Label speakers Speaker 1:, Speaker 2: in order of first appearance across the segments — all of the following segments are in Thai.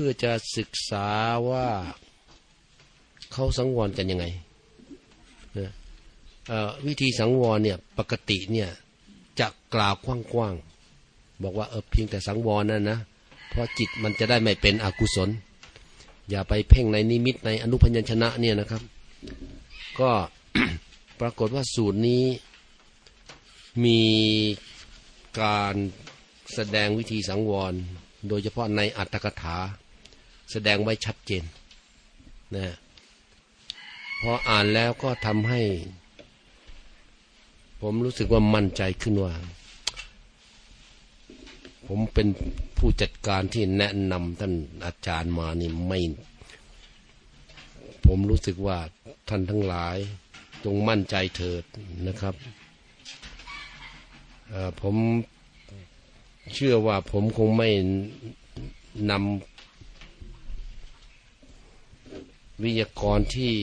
Speaker 1: พื่อจะศึกษาว่าเขาสังวรกันยังไงนะวิธีสังวรเนี่ยปกติเนี่ยจะกล่าวกว้างๆบอกว่าเออเพียงแต่สังวรนั่นนะเพราะจิตมันจะได้ไม่เป็นอกุศล อย่าไปเพ่งในนิมิตในอนุพัญชนะเนี่ยนะครับ ก็ปรากฏว่าสูตรนี้มีการแสดงวิธีสังวร โดยเฉพาะในอัตถกถา แสดงไว้ชัดเจนนะพออ่านแล้วก็ทำให้ ผมรู้สึกว่ามั่นใจขึ้นว่า ผมเป็นผู้จัดการที่แนะนำท่านอาจารย์มานี่ไม่ ผมรู้สึกว่าท่านทั้งหลายจงมั่นใจเถิดนะครับผมเชื่อว่าผมคงไม่นำ วิทยากรที่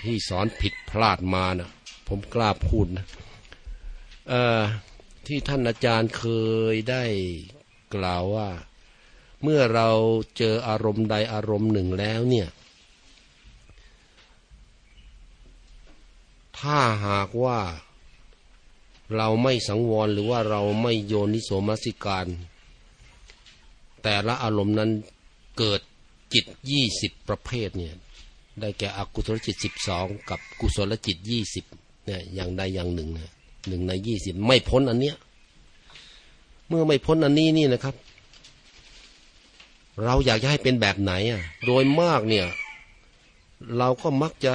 Speaker 1: ที่สอนผิดพลาดมานะผมกล้าพูดนะที่ท่านอาจารย์เคยได้กล่าวว่า เมื่อเราเจออารมณ์ใดอารมณ์หนึ่งแล้วเนี่ย ถ้าหากว่าเราไม่สังวรหรือว่าเราไม่โยนิโสมสิการ แต่ละอารมณ์นั้นเกิด จิตยี่สิบประเภทเนี่ยได้แก่อกุศลจิตสิบสองกับกุศลจิตยี่สิบเนี่ยอย่างใดอย่างหนึ่งนะหนึ่งในยี่สิบไม่พ้นอันเนี้ย เมื่อไม่พ้นอันนี้นี่นะครับ เราอยากจะให้เป็นแบบไหนอะ โดยมากเนี่ย เราก็มักจะ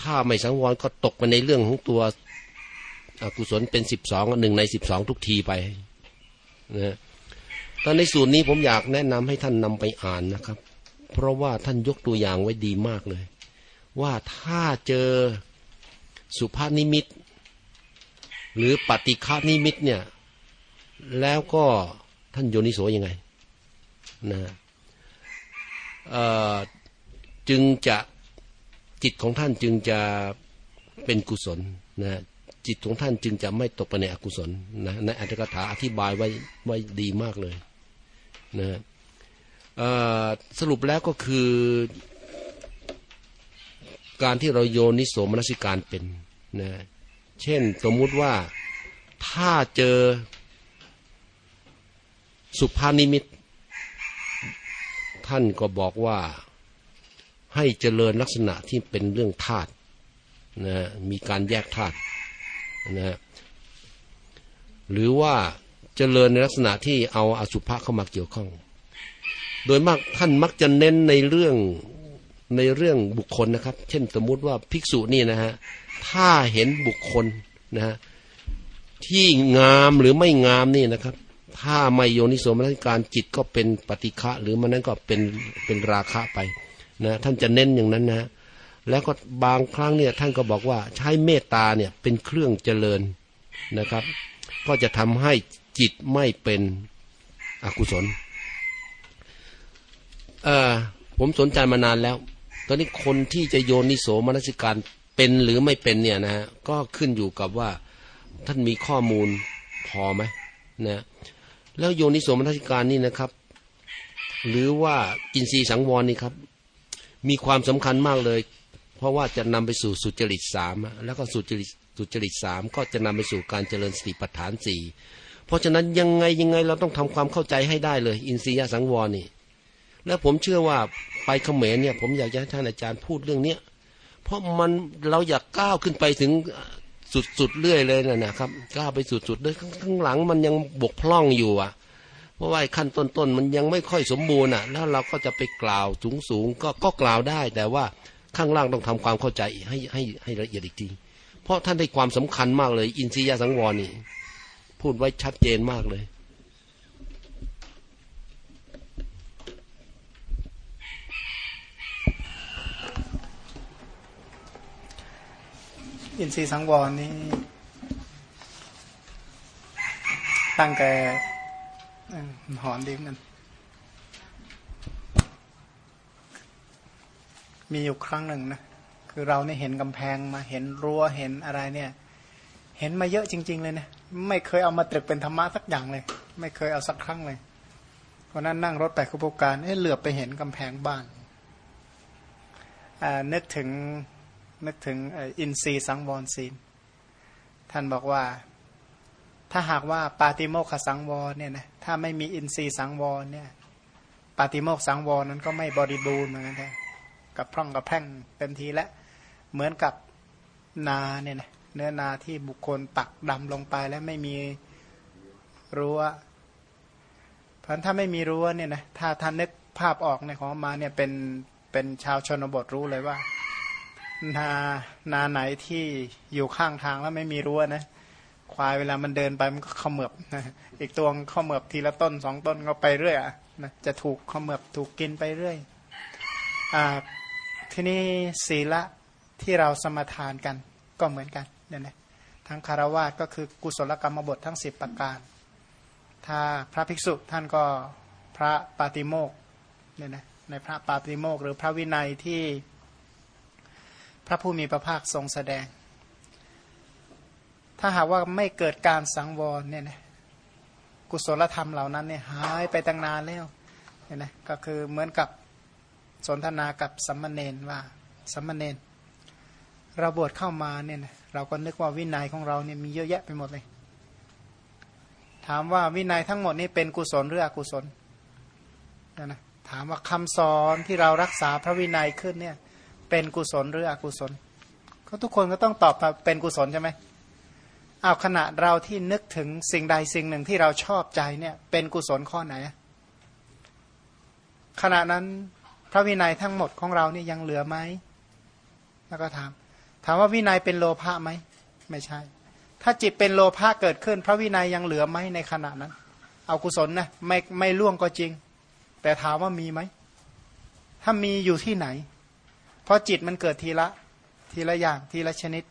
Speaker 1: ถ้าไม่สังวรก็ตกไปในเรื่องของตัวอกุศลเป็นสิบสองหนึ่งในสิบสองทุกทีไปนะ ตอนในสูตรนี้ผมอยากแนะนำให้ท่านนำไปอ่านนะครับ เพราะว่าท่านยกตัวอย่างไว้ดีมากเลย ว่าถ้าเจอสุภาพนิมิต หรือปฏิฆานิมิตเนี่ย แล้วก็ท่านโยนิโสยังไงนะจึงจะจิตของท่านจึงจะเป็นกุศลนะจิตของท่านจึงจะไม่ตกไปในอกุศลนะในอัตถกถาอธิบายไว้ไว้ดีมากเลย นะสรุปแล้วก็คือ การที่เราโยนิโสมนสิการเป็นนะเช่นสมมุติว่าถ้าเจอสุภานิมิต ท่านก็บอกว่าให้เจริญลักษณะที่เป็นเรื่องธาตุนะมีการแยกธาตุนะหรือว่า เจริญในลักษณะที่เอาอสุภะเข้ามาเกี่ยวข้อง โดยมากท่านมักจะเน้นในเรื่องในเรื่องบุคคลนะครับ เช่นสมมุติว่าภิกษุนี่นะฮะถ้าเห็นบุคคลนะฮะที่งามหรือไม่งามนี่นะครับ ถ้าไม่โยนิโสมนสิการจิตก็เป็นปฏิฆะหรือมันนั้นก็เป็นเป็นราคะไปนะท่านจะเน้นอย่างนั้นนะ แล้วก็บางครั้งเนี่ยท่านก็บอกว่าใช้เมตตาเนี่ยเป็นเครื่องเจริญนะครับ ก็จะทำให้ จิตไม่เป็นอกุศลเออผมสนใจมานานแล้ว ตอนนี้คนที่จะโยนนิโสมนสิการเป็นหรือไม่เป็นเนี่ยนะฮะก็ขึ้นอยู่กับว่าท่านมีข้อมูลพอไหมนะแล้วโยนิโสมนสิการนี่นะครับ หรือว่าอินทรีย์สังวรนี่ครับ มีความสำคัญมากเลย เพราะว่าจะนำไปสู่สุจริตสามแล้วก็สุจริตสุจริตสามก็จะนำไปสู่การเจริญสติปัฏฐานสี่ เพราะฉะนั้นยังไงยังไงเราต้องทำความเข้าใจให้ได้เลย อินทรียสังวรนี่ แล้วผมเชื่อว่าไปเขมรเนี่ย ผมอยากจะให้ท่านอาจารย์พูดเรื่องเนี้ยเพราะมันเราอยากก้าวขึ้นไปถึงสุดๆเรื่อยเลยนะนะครับก้าวไปสุดๆเลยข้างหลังมันยังบกพร่องอยู่อะ เพราะว่าขั้นต้นๆมันยังไม่ค่อยสมบูรณ์อะ แล้วเราก็จะไปกล่าวสูงๆก็ก็กล่าวได้ แต่ว่าข้างล่างต้องทำความเข้าใจให้ให้ให้ละเอียดอีกทีเพราะท่านได้ความสำคัญมากเลย อินทรียสังวรนี่ พูดไว้ชัดเจนมากเลย
Speaker 2: อินทรีย์สังวรนี่ตั้งแต่หอนดีมัน มีอยู่ครั้งหนึ่งนะ คือเราเนี่ยเห็นกำแพงมาเห็นรั้วเห็นอะไรเนี่ย เห็นมาเยอะจริง ๆ เลยนะไม่เคยเอามาตรึกเป็นธรรมะสักอย่างเลย ไม่เคยเอาสักครั้งเลยวันนั้นนั่งรถไปคุปการเอ๊ะเหลือบไปเห็นกำแพงบ้านนึกถึงนึกถึงอินทรีสังวรศีลท่านบอกว่า ถ้าหากว่าปาติโมกขสังวรเนี่ยนะถ้าไม่มีอินทรีสังวรเนี่ยปาติโมกสังวรนั้นก็ไม่บริบูรณ์เหมือนกันกับพร่องกับแพร่งเต็มทีแล้วเหมือนกับนาเนี่ยนะ เนื้อนาที่บุคคลปักดำลงไปแล้วไม่มีรั้วเพราะถ้าไม่มีรั้วเนี่ยนะถ้าท่านนึกภาพออกในของมาเนี่ยเป็นเป็นชาวชนบทรู้เลยว่า นานาไหนที่อยู่ข้างทางแล้วไม่มีรั้วนะควายเวลามันเดินไปมันก็ขมือบนะอีกตัวขมือบทีละต้นสองต้นก็ไปเรื่อยนะจะถูกขมือบถูกกินไปเรื่อยอ่าทีนี้ศีละที่เราสมทานกันก็เหมือนกัน เนี่ยนะทั้งคารวะก็คือกุศลกรรมบททั้งสิบประการ ถ้าพระภิกษุท่านก็พระปาติโมกเนี่ยนะในพระปาติโมกหรือพระวินัยที่พระผู้มีพระภาคทรงแสดง ถ้าหากว่าไม่เกิดการสังวรเนี่ยนะกุศลธรรมเหล่านั้นเนี่ยหายไปตั้งนานแล้วเนี่ยนะก็คือเหมือนกับสนทนากับสัมมเนนว่าสัมมเนนเราบวชเข้ามาเนี่ยนะ เราก็นึกว่าวินัยของเราเนี่ยมีเยอะแยะไปหมดเลย ถามว่าวินัยทั้งหมดนี้เป็นกุศลหรืออกุศลนะถามว่าคำสอนที่เรารักษาพระวินัยขึ้นเนี่ย เป็นกุศลหรืออกุศล ก็ทุกคนก็ต้องตอบเป็นกุศลใช่ไหมเอาขณะเราที่นึกถึงสิ่งใดสิ่งหนึ่งที่เราชอบใจเนี่ย เป็นกุศลข้อไหน ขณะนั้นพระวินัยทั้งหมดของเราเนี่ยยังเหลือไหม แล้วก็ถาม ถามว่าวินัยเป็นโลภะไหมไม่ใช่ ถ้าจิตเป็นโลภะเกิดขึ้น พระวินัยยังเหลือไหมในขณะนั้น เอากุศลนะไม่ไม่ล่วงก็จริง แต่ถามว่ามีไหมถ้ามีอยู่ที่ไหน เพราะจิตมันเกิดทีละ ทีละอย่างทีละชนิด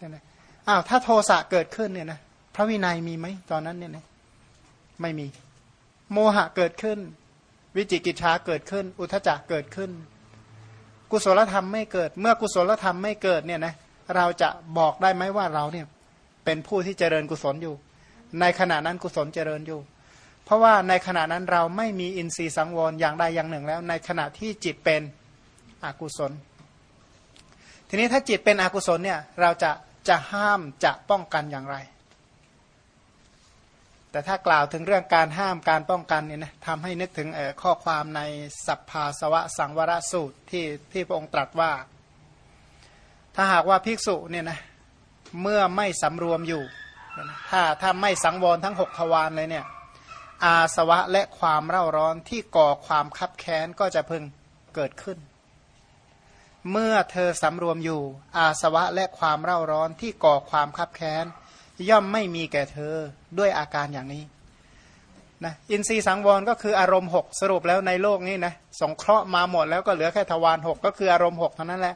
Speaker 2: นี่นะอ้าวถ้าโทสะเกิดขึ้นเนี่ยนะพระวินัยมีไหมตอนนั้นเนี่ยนะไม่มี โมหะเกิดขึ้น วิจิกิจชาเกิดขึ้น อุทจักเกิดขึ้น กุศลธรรมไม่เกิด เมื่อกุศลธรรมไม่เกิดเนี่ยนะเราจะบอกได้ไหมว่าเราเนี่ยเป็นผู้ที่เจริญกุศลอยู่ ในขณะนั้นกุศลเจริญอยู่ เพราะว่าในขณะนั้นเราไม่มีอินทรีย์สังวรอย่างใดอย่างหนึ่งแล้ว ในขณะที่จิตเป็นอกุศล ทีนี้ถ้าจิตเป็นอกุศลเนี่ยเราจะจะห้ามจะป้องกันอย่างไร แต่ถ้ากล่าวถึงเรื่องการห้ามการป้องกันเนี่ยนะทำให้นึกถึงข้อความในสัพพาสวะสังวรสูตรที่ที่พระองค์ตรัสว่า ถ้าหากว่าภิกษุเนี่ยนะเมื่อไม่สำรวมอยู่ ถ้าถ้าไม่สังวรทั้งหกทวารเลยเนี่ยอาสวะและความเร่าร้อนที่ก่อความคับแค้นก็จะพึงเกิดขึ้น เมื่อเธอสำรวมอยู่ อาสวะและความเร่าร้อนที่ก่อความคับแค้นย่อมไม่มีแก่เธอ ด้วยอาการอย่างนี้นะอินทรีย์สังวรก็คืออารมณ์หกสรุปแล้วในโลกนี้นะสงเคราะห์มาหมดแล้วก็เหลือแค่ทวารหกก็คืออารมณ์หกเท่านั้นแหละ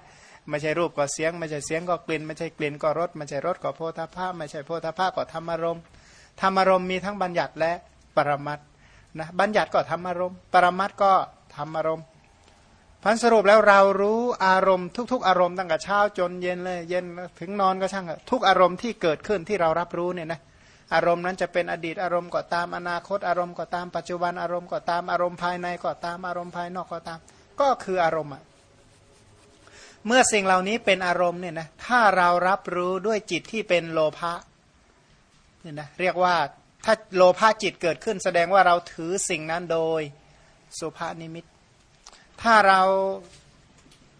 Speaker 2: ไม่ใช่รูปก็เสียง ไม่ใช่เสียงก็กลิ่น ไม่ใช่กลิ่นก็รสไม่ใช่รสก็โพธาภาไม่ใช่โพธาภาก็ธรรมารมณ์ธรรมารมณ์มีทั้งบัญญัติและปรมัตนะบัญญัติก็ธรรมารมณ์ปรมัตก็ธรรมารมณ์พันสรุปแล้วเรารู้อารมณ์ทุก ๆ อารมณ์ตั้งแต่เช้าจนเย็นเลยเย็นถึงนอนก็ช่างทุกอารมณ์ที่เกิดขึ้นที่เรารับรู้เนี่ยนะ อารมณ์นั้นจะเป็นอดีตอารมณ์ก็ตามอนาคตอารมณ์ก็ตามปัจจุบันอารมณ์ก็ตามอารมณ์ภายในก็ตามอารมณ์ภายนอกก็ตาม ก็คืออารมณ์อะเมื่อสิ่งเหล่านี้เป็นอารมณ์เนี่ยนะถ้าเรารับรู้ด้วยจิตที่เป็นโลภะเนี่ยนะเรียกว่าถ้าโลภะจิตเกิดขึ้น แสดงว่าเราถือสิ่งนั้นโดยสุภานิมิต ถ้าเรา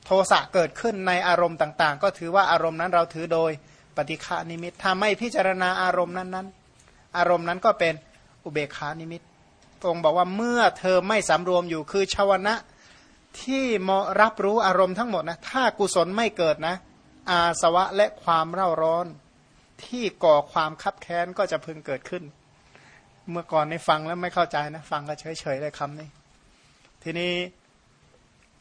Speaker 2: โทสะเกิดขึ้นในอารมณ์ต่าง ๆ ก็ถือว่าอารมณ์นั้นเราถือโดยปฏิฆานิมิตถ้าไม่พิจารณาอารมณ์นั้น อารมณ์นั้นก็เป็นอุเบคานิมิตองค์บอกว่าเมื่อเธอไม่สำรวมอยู่คือชาวนะที่มรับรู้อารมณ์ทั้งหมดนะถ้ากุศลไม่เกิดนะ อาสวะและความเร่าร้อน ที่ก่อความคับแค้นก็จะพึงเกิดขึ้น เมื่อก่อนในฟังแล้วไม่เข้าใจนะ ฟังก็เฉยๆเลยคำนี้ ทีนี้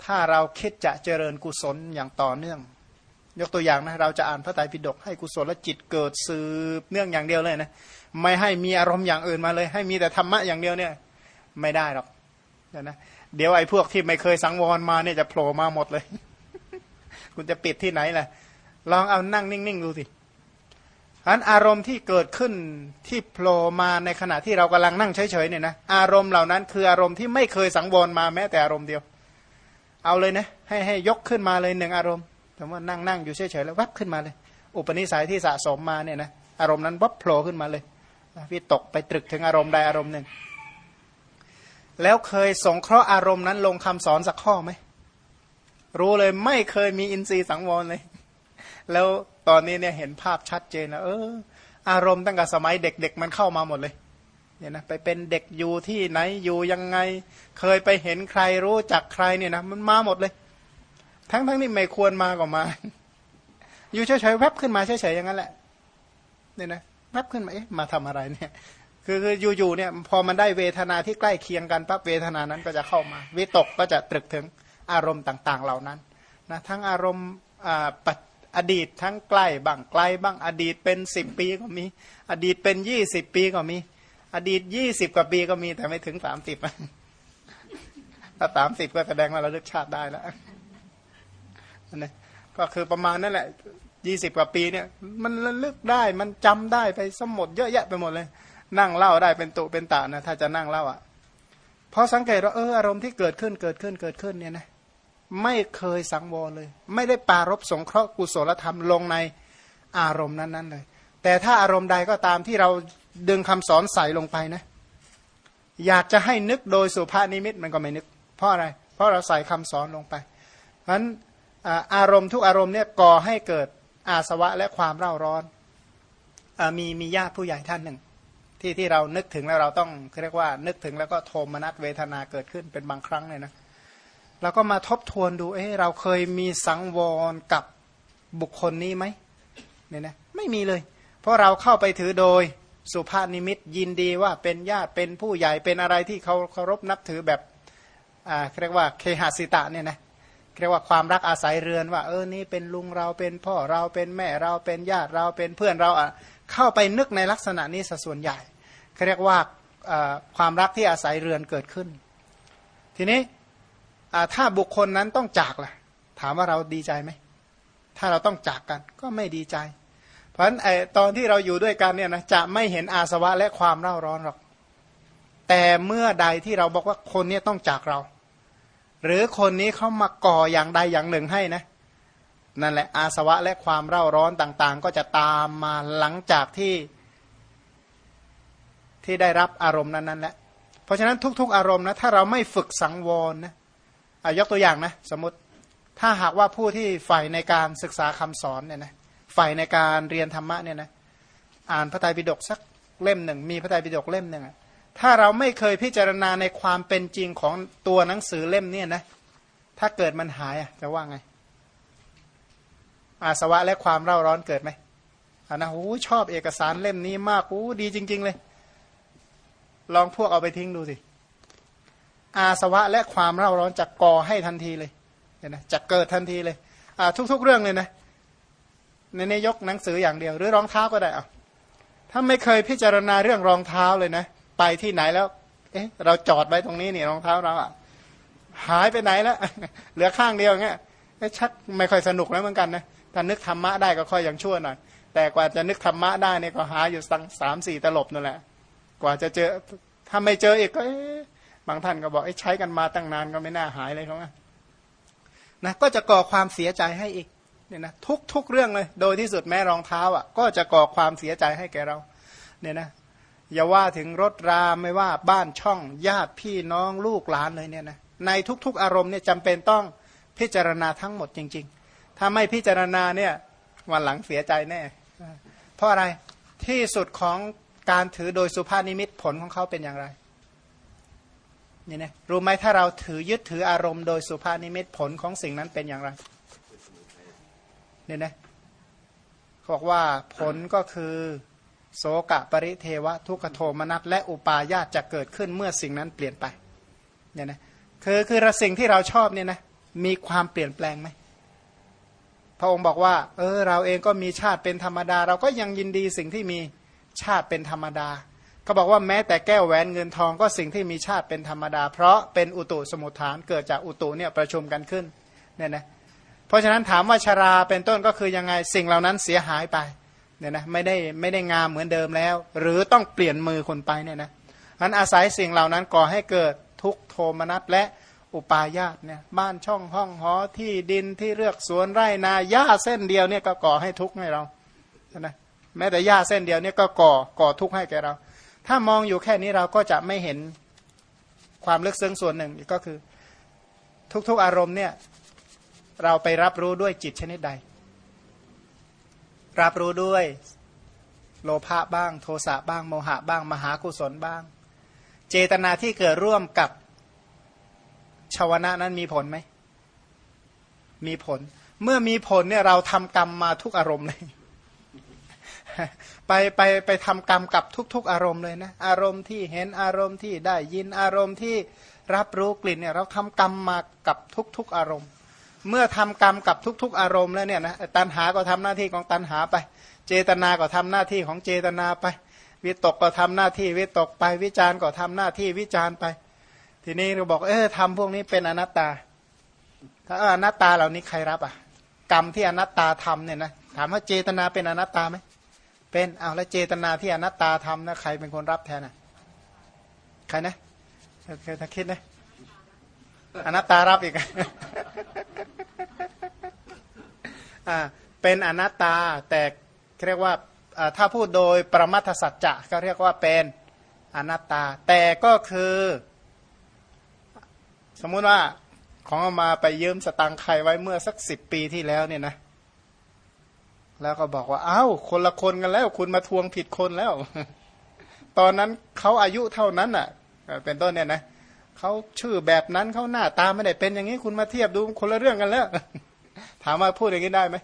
Speaker 2: ถ้าเราคิดจะเจริญกุศลอย่างต่อเนื่อง ยกตัวอย่างนะเราจะอ่านพระไตรปิฎกให้กุศลจิตเกิดสืบเนื่องอย่างเดียวเลยนะ ไม่ให้มีอารมณ์อย่างอื่นมาเลย ให้มีแต่ธรรมะอย่างเดียวเนี่ย ไม่ได้หรอกเดี๋ยนะเดี๋ยวไอ้พวกที่ไม่เคยสังวรมาเนี่ยจะโผล่มาหมดเลย คุณจะปิดที่ไหนล่ะ ลองเอานั่งนิ่งๆดูสิอันอารมณ์ที่เกิดขึ้นที่โผล่มาในขณะที่เรากำลังนั่งเฉยๆเนี่ยนะอารมณ์เหล่านั้นคืออารมณ์ที่ไม่เคยสังวรมาแม้แต่อารมณ์เดียว เอาเลยนะให้ให้ยกขึ้นมาเลยหนึ่งอารมณ์แต่ว่านั่งนั่งอยู่เฉยๆแล้ววับขึ้นมาเลย อุปนิสัยที่สะสมมาเนี่ยนะอารมณ์นั้นวับโผล่ขึ้นมาเลย วิตกไปตรึกถึงอารมณ์ใดอารมณ์หนึ่ง แล้วเคยสงเคราะห์อารมณ์นั้นลงคำสอนสักข้อไหม รู้เลยไม่เคยมีอินทรีย์สังวรเลย แล้วตอนนี้เนี่ยเห็นภาพชัดเจนแล้วเออ อารมณ์ตั้งแต่สมัยเด็กๆมันเข้ามาหมดเลยเนี่ยนะไปเป็นเด็กอยู่ที่ไหนอยู่ยังไง เคยไปเห็นใครรู้จักใครเนี่ยนะมันมาหมดเลย ทั้งทั้งที่ไม่ควรมาก็มา อยู่เฉยๆแวบขึ้นมาเฉยๆอย่างนั้นแหละเนี่ยนะ แวบขึ้นมาเอ๊ะมาทำอะไรเนี่ยคือคืออยู่ๆเนี่ยพอมันได้เวทนาที่ใกล้เคียงกันปั๊บเวทนานั้นก็จะเข้ามาวิตกก็จะตรึกถึงอารมณ์ต่าง ๆ เหล่านั้นนะทั้งอารมณ์ปัจอดีตทั้งใกล้บ้างไกลบ้างอดีตเป็นสิบปีก็มี อดีตเป็นยี่สิบปีก็มี อดีตยี่สิบกว่าปีก็มีแต่ไม่ถึงสามสิบถ้าสามสิบก็แสดงว่าเราเลือกชาติได้แล้วนะก็คือประมาณนั่นแหละ ยี่สิบกว่าปีเนี่ยมันระลึกได้มันจำได้ไปสมหมดเยอะแยะไปหมดเลย นั่งเล่าได้เป็นตุเป็นตานะถ้าจะนั่งเล่าอะเพราะสังเกตว่าเอออารมณ์ที่เกิดขึ้นเกิดขึ้นเกิดขึ้นเนี่ยนะไม่เคยสังวรเลย ไม่ได้ปารบสงเคราะห์กุศลธรรมลงในอารมณ์นั้นๆเลย แต่ถ้าอารมณ์ใดก็ตามที่เราดึงคำสอนใส่ลงไปนะ อยากจะให้นึกโดยสุภานิมิตมันก็ไม่นึก เพราะอะไร เพราะเราใส่คำสอนลงไปเพราะฉะนั้นอารมณ์ทุกอารมณ์เนี่ยก่อให้เกิด อาสวะและความเร่าร้อนอมีมีญาติผู้ใหญ่ท่านหนึ่ง ที่ที่เรานึกถึงแล้วเราต้องเรียกว่า นึกถึงแล้วก็โทมนัสเวทนาเกิดขึ้นเป็นบางครั้งเลยนะเราก็มาทบทวนดูเอ้เราเคยมีสังวรกับบุคคลนี้ไหมเนี่ยนะไม่มีเลย เพราะเราเข้าไปถือโดยสุภาพนิมิตยินดีว่าเป็นญาติเป็นผู้ใหญ่เป็นอะไรที่เขาเคารพนับถือแบบอ่าเรียกว่าเคหสิตะเนี่ยนะ เรียกว่าความรักอาศัยเรือนว่า เออนี่เป็นลุงเราเป็นพ่อเราเป็นแม่เราเป็นญาติเราเป็นเพื่อนเราอะเข้าไปนึกในลักษณะนี้สส่วนใหญ่เรียกว่าความรักที่อาศัยเรือนเกิดขึ้น ทีนี้ถ้าบุคคลนั้นต้องจากล่ะ ถามว่าเราดีใจไหมถ้าเราต้องจากกันก็ไม่ดีใจ เพราะฉะนั้นไอตอนที่เราอยู่ด้วยกันเนี่ยนะจะไม่เห็นอาสวะและความเร่าร้อนหรอกแต่เมื่อใดที่เราบอกว่าคนนี้ต้องจากเรา หรือคนนี้เขามาก่ออย่างใดอย่างหนึ่งให้นะ นั่นแหละอาสวะและความเร่าร้อนต่างๆ ก็จะตามมาหลังจากที่ที่ได้รับอารมณ์นั้นๆแหละเพราะฉะนั้นทุก ๆ อารมณ์นะถ้าเราไม่ฝึกสังวรนะยกตัวอย่างนะสมมติถ้าหากว่าผู้ที่ใฝ่ในการศึกษาคำสอนเนี่ยนะใฝ่ในการเรียนธรรมะเนี่ยนะอ่านพระไตรปิฎกสักเล่มหนึ่ง มีพระไตรปิฎกเล่มหนึ่ง ถ้าเราไม่เคยพิจารณาในความเป็นจริงของตัวหนังสือเล่มเนี่ยนะ ถ้าเกิดมันหายจะว่าไง อาสวะและความเร่าร้อนเกิดไหมอ่านะโอ้ชอบเอกสารเล่มนี้มากโอ้ดีจริง ๆ เลย ลองพวกเอาไปทิ้งดูสิ อาสวะและความเร่าร้อนจะก่อให้ทันทีเลยเห็นไหมจะเกิดทันทีเลยทุก ๆ เรื่องเลยนะในนยกหนังสืออย่างเดียว หรือรองเท้าก็ได้อะถ้าไม่เคยพิจารณาเรื่องรองเท้าเลยนะ ไปที่ไหนแล้ว เอ๊ะ เราจอดไว้ตรงนี้นี่รองเท้าเราอะ หายไปไหนแล้วเหลือข้างเดียวเงี้ยชักไม่ค่อยสนุกแล้วเหมือนกันนะถ้านึกธรรมะได้ก็ค่อยยังชั่วหน่อยแต่กว่าจะนึกธรรมะได้เนี่ยก็หาอยู่สังสามสี่ตลบนั่นแหละ กว่าจะเจอถ้าไม่เจออีกก็บางท่านก็บอกใช้กันมาตั้งนานก็ไม่น่าหายเลยเขานะก็จะก่อความเสียใจให้อีกเนี่ยนะทุกทุกเรื่องเลย โดยที่สุดแม้รองเท้าอะ ก็จะก่อความเสียใจให้แกเรา เนี่ยนะ อย่าว่าถึงรถราไม่ว่าบ้านช่องญาติพี่น้องลูกหลานเลยเนี่ยนะในทุกๆอารมณ์เนี่ยจำเป็นต้องพิจารณาทั้งหมดจริง ๆ ถ้าไม่พิจารณาเนี่ยวันหลังเสียใจแน่ เพราะอะไรที่สุดของการถือโดยสุภาพนิมิตผลของเขาเป็นอย่างไรนี่นะรู้ไหมถ้าเราถือยึดถืออารมณ์โดยสุภาพนิมิตผลของสิ่งนั้นเป็นอย่างไรเนี่ยนะบอกว่าผลก็คือ โสกะปริเทวะ ทุกขโทมนัสและอุปาญาตจะเกิดขึ้นเมื่อสิ่งนั้นเปลี่ยนไปเนี่ยนะคือคือระสิ่งที่เราชอบเนี่ยนะมีความเปลี่ยนแปลงไหมพระองค์บอกว่า เออ เราเองก็มีชาติเป็นธรรมดา เราก็ยังยินดีสิ่งที่มีชาติเป็นธรรมดาเขาบอกว่าแม้แต่แก้วแหวนเงินทองก็สิ่งที่มีชาติเป็นธรรมดา เพราะเป็นอุตุสมุทฐานเกิดจากอุตุเนี่ยประชุมกันขึ้นเนี่ยนะเพราะฉะนั้นถามว่าชาราเป็นต้นก็คือยังไงสิ่งเหล่านั้นเสียหายไป เนี่ยนะไม่ได้ไม่ได้งามเหมือนเดิมแล้ว หรือต้องเปลี่ยนมือคนไปเนี่ยนะอันอาศัยสิ่งเหล่านั้นก่อให้เกิดทุกโทมนัสและอุปาญาตเนี่ยบ้านช่องห้องหอที่ดินที่เลือกสวนไร่นาหญ้าเส้นเดียวเนี่ยก็ก่อให้ทุกข์ให้เรานะแม้แต่หญ้าเส้นเดียวเนี่ยก็ก่อก่อทุกข์ให้แก่เรา ถ้ามองอยู่แค่นี้เราก็จะไม่เห็นความลึกซึ้งส่วนหนึ่งก็คือ ทุกๆอารมณ์เนี่ยเราไปรับรู้ด้วยจิตชนิดใด รับรู้ด้วยโลภะบ้าง โทสะบ้าง โมหะบ้าง มหากุศลบ้าง เจตนาที่เกิดร่วมกับชาวนะนั้นมีผลไหม มีผล เมื่อมีผลเนี่ยเราทำกรรมมาทุกอารมณ์เลย ไปไปไปทำกรรมกับทุก ๆ อารมณ์เลยนะ อารมณ์ที่เห็นอารมณ์ที่ได้ยินอารมณ์ที่รับรู้กลิ่นเนี่ยเราทำกรรมมากับทุก ๆ อารมณ์ เมื่อทำกรรมกับทุก ๆ อารมณ์แล้วเนี่ยนะตัณหาก็ทำหน้าที่ของตัณหาไป เจตนาก็ทำหน้าที่ของเจตนาไป วิตกก็ทำหน้าที่วิตกไป วิจารก็ทำหน้าที่วิจารไป ทีนี้เราบอกเออทำพวกนี้เป็นอนัตตา ถ้าอนัตตาเหล่านี้ใครรับอะ กรรมที่อนัตตาทำเนี่ยนะถามว่าเจตนาเป็นอนัตตาไหมเป็นเอาแล้วเจตนาที่อนัตตาทำนะใครเป็นคนรับแทนอะใครนะเคยคิดนะ อนัตตารับอีกอ่าเป็นอนัตตาแต่เรียกว่าถ้าพูดโดยประมัทสัจจะก็เรียกว่าเป็นอนัตตา แต่ก็คือ สมมุติว่าของเอามาไปยืมสตังค์ใครไว้เมื่อสักสิบปีที่แล้วเนี่ยนะ แล้วก็บอกว่าเอา้าคนละคนกันแล้ว คุณมาทวงผิดคนแล้ว ตอนนั้นเขาอายุเท่านั้นอะ เป็นต้นเนี่ยนะ เขาชื่อแบบนั้นเขาหน้าตาไม่ได้เป็นอย่างนี้คุณมาเทียบดูคนละเรื่องกันแล้ว ถามว่าพูดอย่างนี้ได้ไหม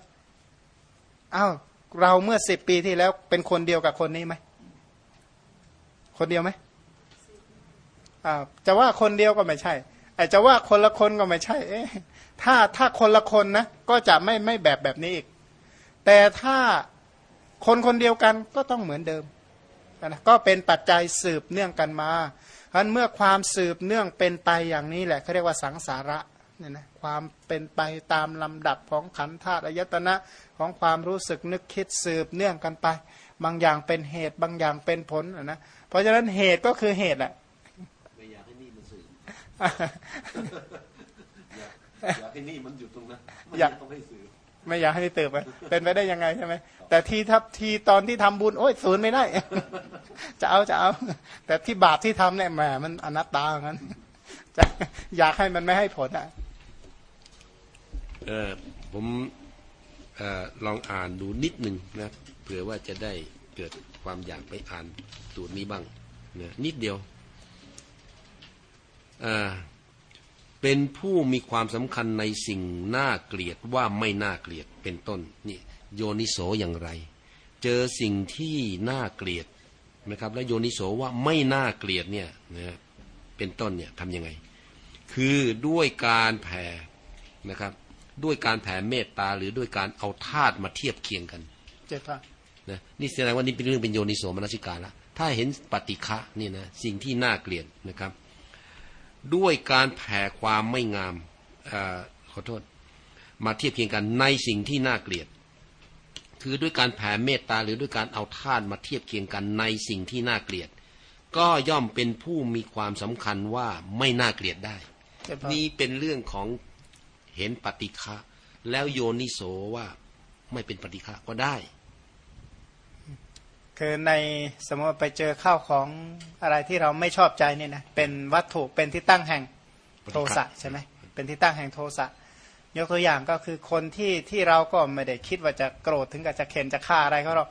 Speaker 2: อ้าวเราเมื่อสิบปีที่แล้วเป็นคนเดียวกับคนนี้ไหมคนเดียวไหมอ่าจะว่าคนเดียวก็ไม่ใช่ไอ้จะว่าคนละคนก็ไม่ใช่เอ๊ะถ้าถ้าคนละคนนะก็จะไม่ไม่แบบแบบนี้อีก แต่ถ้าคนคนเดียวกันก็ต้องเหมือนเดิมนะก็เป็นปัจจัยสืบเนื่องกันมา เพราะเมื่อความสืบเนื่องเป็นไปอย่างนี้แหละเขาเรียกว่าสังสาระเนี่ยนะความเป็นไปตามลำดับของขันธ์ธาตุอายตนะของความรู้สึกนึกคิดสืบเนื่องกันไป บางอย่างเป็นเหตุบางอย่างเป็นผลนะเพราะฉะนั้นเหตุก็คือเหตุแหละ
Speaker 1: ไม่อยากให้นี่มันสืบอยากให้นี่มันอยู่ตรงนั้นอยากต้องให้สืบ
Speaker 2: ไม่อยากให้ตืบเป็นไปได้ยังไงใช่ไหมแต่ทีทับทีตอนที่ทำบุญโอ้ยศูนย์ไม่ได้ จะเอาจะเอา แต่ที่บาปที่ทำเนี่ยแหมมันอนัตตางั้นจะอยากให้มันไม่ให้ผลอะ
Speaker 1: เออผมเออลองอ่านดูนิดหนึ่งนะเผื่อว่าจะได้เกิดความอยากไปอ่านตัวนี้บ้างเนี่ยนิดเดียวอ่า เป็นผู้มีความสำคัญในสิ่งน่าเกลียดว่าไม่น่าเกลียดเป็นต้นนี่โยนิโสอย่างไร เจอสิ่งที่น่าเกลียดนะครับ แล้วโยนิโสว่าไม่น่าเกลียดเนี่ยนะเป็นต้นเนี่ยทำยังไง คือด้วยการแผ่นะครับด้วยการแผ่เมตตาหรือด้วยการเอาธาตุมาเทียบเคียงกัน
Speaker 2: เจ็ด
Speaker 1: นะนี่แสดงว่านี่เป็นเรื่องเป็นโยนิโสมนสิการละถ้าเห็นปฏิฆะนี่นะสิ่งที่น่าเกลียดนะครับ ด้วยการแผ่ความไม่งามอขอโทษ มาเทียบเคียงกันในสิ่งที่น่าเกลียด คือด้วยการแผ่เมตตาหรือด้วยการเอาท่านมาเทียบเคียงกันในสิ่งที่น่าเกลียด ก็ย่อมเป็นผู้มีความสำคัญว่าไม่น่าเกลียดได้ นี่เป็นเรื่องของเห็นปฏิฆะแล้วโยนิโสว่าไม่เป็นปฏิฆะก็ได้
Speaker 2: คือในสมมติไปเจอข้าวของอะไรที่เราไม่ชอบใจนี่นะเป็นวัตถุเป็นที่ตั้งแห่งโทสะใช่ไหมเป็นที่ตั้งแห่งโทสะยกตัวอย่างก็คือคนที่ที่เราก็ไม่ได้คิดว่าจะโกรธถึงกับจะเข็นจะฆ่าอะไรเขาหรอก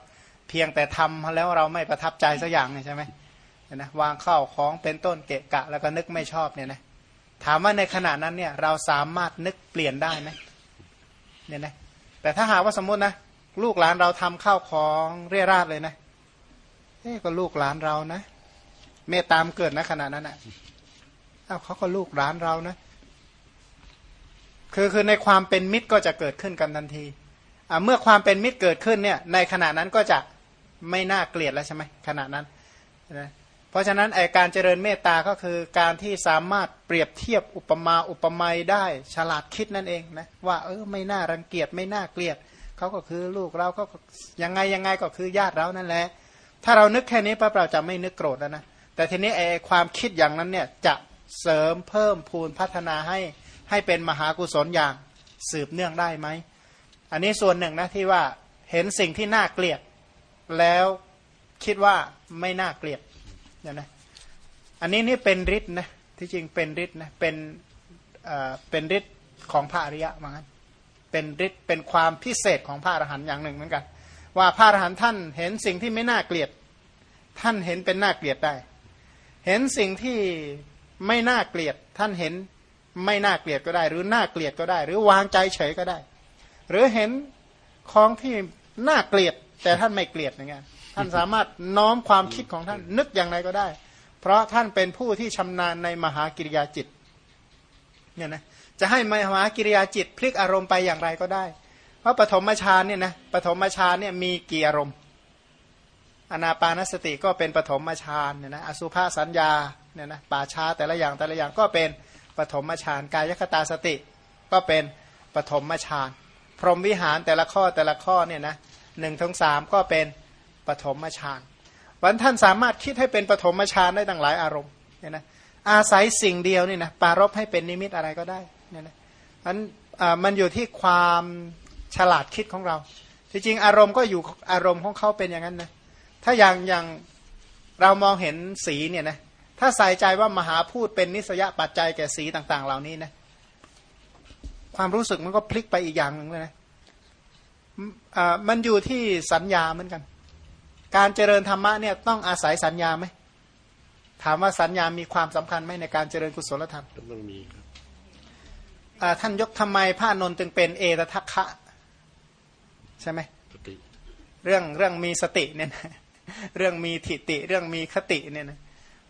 Speaker 2: เพียงแต่ทำแล้วเราไม่ประทับใจสักอย่างใช่ไหมนะวางข้าวของเป็นต้นเกะกะ แล้วก็นึกไม่ชอบเนี่ยนะถามว่าในขณะนั้นเนี่ยเราสามารถนึกเปลี่ยนได้ไหมเนี่ยนะแต่ถ้าหากว่าสมมตินะลูกหลานเราทำข้าวของเรียราดเลยนะ เอ้ก็ลูกหลานเรานะ เมตตามเกิดนะขณะนั้นอะอ้าวเขาก็ลูกหลานเรานะ คือคือในความเป็นมิตรก็จะเกิดขึ้นกันทันทีอ่าเมื่อความเป็นมิตรเกิดขึ้นเนี่ย ในขณะนั้นก็จะไม่น่าเกลียดแล้วใช่ไหมขณะนั้นนะเพราะฉะนั้นไอการเจริญเมตตาก็คือการที่สามารถเปรียบเทียบอุปมาอุปไมยได้ฉลาดคิดนั่นเองนะว่าเออไม่น่ารังเกียจไม่น่าเกลียดเขาก็คือลูกเราก็ยังไงยังไงก็คือญาติเรานั่นแหละ ถ้าเรานึกแค่นี้ปั๊บเราจะไม่นึกโกรธแล้วนะ แต่ทีนี้ไอ้ความคิดอย่างนั้นเนี่ยจะเสริมเพิ่มพูนพัฒนาให้ให้เป็นมหากุศลอย่างสืบเนื่องได้ไหม อันนี้ส่วนหนึ่งนะที่ว่าเห็นสิ่งที่น่าเกลียด แล้วคิดว่าไม่น่าเกลียดเนี่ยนะอันนี้นี่เป็นฤทธิ์นะที่จริงเป็นฤทธิ์นะเป็นเอ่อเป็นฤทธิ์ของพระอริยะมางั้นเป็นฤทธิ์เป็นความพิเศษของพระอรหันต์อย่างหนึ่งเหมือนกัน ว่าพระอรหันต์ท่านเห็นสิ่งที่ไม่น่าเกลียด ท่านเห็นเป็นน่าเกลียดได้ เห็นสิ่งที่ไม่น่าเกลียด ท่านเห็นไม่น่าเกลียดก็ได้ หรือน่าเกลียดก็ได้ หรือวางใจเฉยก็ได้ หรือเห็นของที่น่าเกลียด แต่ท่านไม่เกลียดอย่างเงี้ยท่านสามารถน้อมความคิดของท่านนึกอย่างไรก็ได้ เพราะท่านเป็นผู้ที่ชำนาญในมหากิริยาจิตเนี่ยนะจะให้มหากิริยาจิตพลิกอารมณ์ไปอย่างไรก็ได้ พราะปฐมฌานเนี่ยนะปฐมฌานเนี่ยมีกี่อารมณ์ อนาปานสติก็เป็นปฐมฌานเนี่ยนะอสุภาสัญญาเนี่ยนะป่าชาแต่ละอย่างแต่ละอย่างก็เป็นปฐมฌานกายคตาสติ ก็เป็นปฐมฌานพรหมวิหารแต่ละข้อแต่ละข้อเนี่ยนะหนึ่งถึงสามก็เป็นปฐมฌานวันท่านสามารถคิดให้เป็นปฐมฌานได้ตั้งหลายอารมณ์เนี่ยนะอาศัยสิ่งเดียวนี่นะปารบให้เป็นนิมิตอะไรก็ได้เนี่ยนะมันมันอยู่ที่ความ ฉลาดคิดของเรา จริงๆอารมณ์ก็อยู่อารมณ์ของเขาเป็นอย่างนั้นนะถ้าอย่างอย่างเรามองเห็นสีเนี่ยนะถ้าใส่ใจว่ามหาพูดเป็นนิสยปัจจัยแก่สีต่าง ๆ เหล่านี้นะความรู้สึกมันก็พลิกไปอีกอย่างหนึ่งเลยนะมันอยู่ที่สัญญาเหมือนกัน การเจริญธรรมะเนี่ยต้องอาศัยสัญญาไหมถามว่าสัญญามีความสำคัญไหมในการเจริญกุศลธรรม
Speaker 1: ต้องมีครับ
Speaker 2: ท่านยกทำไมพระนนท์จึงเป็นเอตทัคคะ ใช่ไหมเรื่องเรื่องมีสติเนี่ยนะเรื่องมีทิฏฐิเรื่องมีคติเนี่ยนะ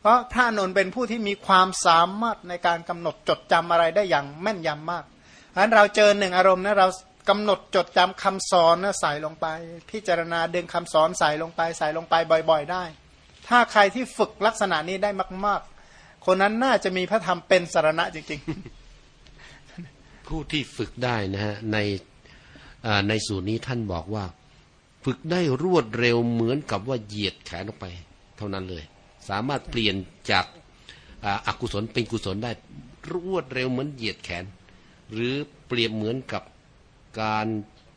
Speaker 2: เพราะพระนนท์เป็นผู้ที่มีความสามารถในการกำหนดจดจำอะไรได้อย่างแม่นยำมากเพราะฉะนั้นเราเจอหนึ่งอารมณ์นะเรากำหนดจดจำคำสอนนะใส่ลงไป พิจารณาดึงคำสอนใส่ลงไปใส่ลงไปบ่อย ๆ ได้ ถ้าใครที่ฝึกลักษณะนี้ได้มาก ๆ คนนั้นน่าจะมีพระธรรมเป็นสารณะจริง
Speaker 1: ๆ ผู้ที่ฝึกได้นะฮะใน ในสูตรนี้ท่านบอกว่า ฝึกได้รวดเร็วเหมือนกับว่าเหยียดแขนออกไป เท่านั้นเลย สามารถเปลี่ยนจากอากุศลเป็นกุศลได้รวดเร็วเหมือนเหยียดแขน หรือเปรียบเหมือนกับการ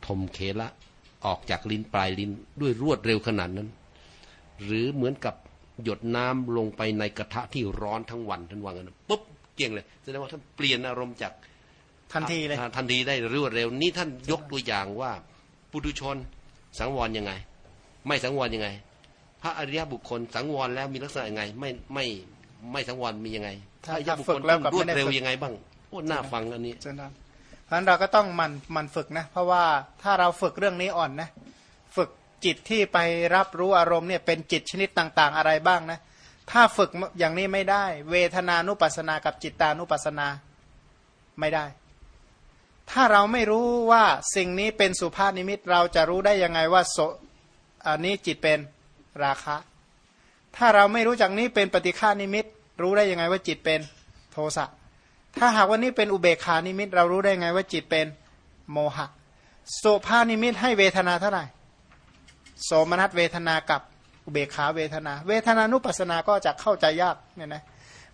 Speaker 1: ถมเคละออกจากลิ้นปลายลิ้นด้วยรวดเร็วขนาดนั้น หรือเหมือนกับหยดน้ำลงไปในกระทะที่ร้อนทั้งวันท่านวางกันปุ๊บเกี่ยงเลยแสดงว่าท่านเปลี่ยนอารมณ์จาก
Speaker 2: ทันทีเลย
Speaker 1: ทันทีได้รวดเร็ว นี่ท่านยกตัวอย่างว่าปุถุชนสังวรยังไง ไม่สังวรยังไง พระอริยบุคคลสังวรแล้วมีลักษณะยังไง ไม่ไม่ไม่สังวรมียังไง
Speaker 2: พระอริย
Speaker 1: บุ
Speaker 2: คคล
Speaker 1: รวดเร็วยังไงบ้างโอ้น่าฟังอันนี้
Speaker 2: เพราะฉะนั้นเราก็ต้องมันมันฝึกนะ เพราะว่าถ้าเราฝึกเรื่องนี้อ่อนนะ ฝึกจิตที่ไปรับรู้อารมณ์เนี่ยเป็นจิตชนิดต่าง ๆ อะไรบ้างนะ ถ้าฝึกอย่างนี้ไม่ได้ เวทนานุปัสนากับจิตตานุปัสนาไม่ได้ ถ้าเราไม่รู้ว่าสิ่งนี้เป็นสุภาพนิมิตเราจะรู้ได้ยังไงว่าโสอันนี้จิตเป็นราคะ ถ้าเราไม่รู้จักนี้เป็นปฏิฆานิมิต รู้ได้ยังไงว่าจิตเป็นโทสะถ้าหากว่านี่เป็นอุเบกขานิมิต เรารู้ได้ไงว่าจิตเป็นโมหะโสภานิมิตให้เวทนาเท่าไหร่โสมนัสเวทนากับอุเบกขาเวทนา เวทนานุปัสสนาก็จะเข้าใจยากเนี่ยนะ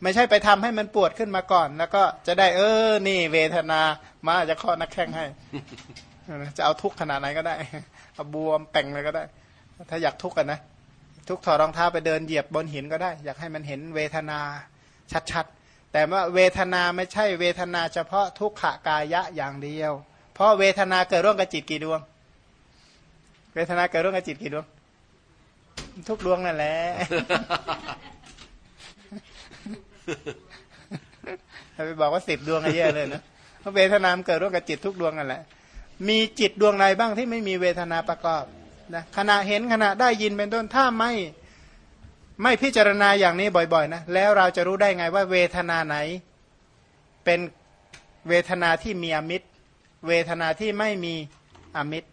Speaker 2: ไม่ใช่ไปทำให้มันปวดขึ้นมาก่อน แล้วก็จะได้เออ นี่เวทนา มาจะข้อนักแข่งให้ จะเอาทุกขนาดไหนก็ได้เอาบวมแป่งเลยก็ได้ ถ้าอยากทุกข์กันนะ ทุกถอดรองเท้าไปเดินเหยียบบนหินก็ได้ อยากให้มันเห็นเวทนาชัดๆ แต่ว่าเวทนาไม่ใช่เวทนาเฉพาะทุกขกายะอย่างเดียว เพราะเวทนาเกิดร่วมกับจิตกี่ดวง เวทนาเกิดร่วมกับจิตกี่ดวง ทุกดวงนั่นแหละ ไปบอกว่าสิบดวงอะเยอะเลยนะเพราะเวทนามเกิดร่วมกับจิตทุกดวงนั่นแหละ มีจิตดวงใดบ้างที่ไม่มีเวทนาประกอบนะขณะเห็นขณะได้ยินเป็นต้นถ้าไม่ไม่พิจารณาอย่างนี้บ่อยๆนะแล้วเราจะรู้ได้ไงว่าเวทนาไหน เป็นเวทนาที่มีอมิตร เวทนาที่ไม่มีอมิตร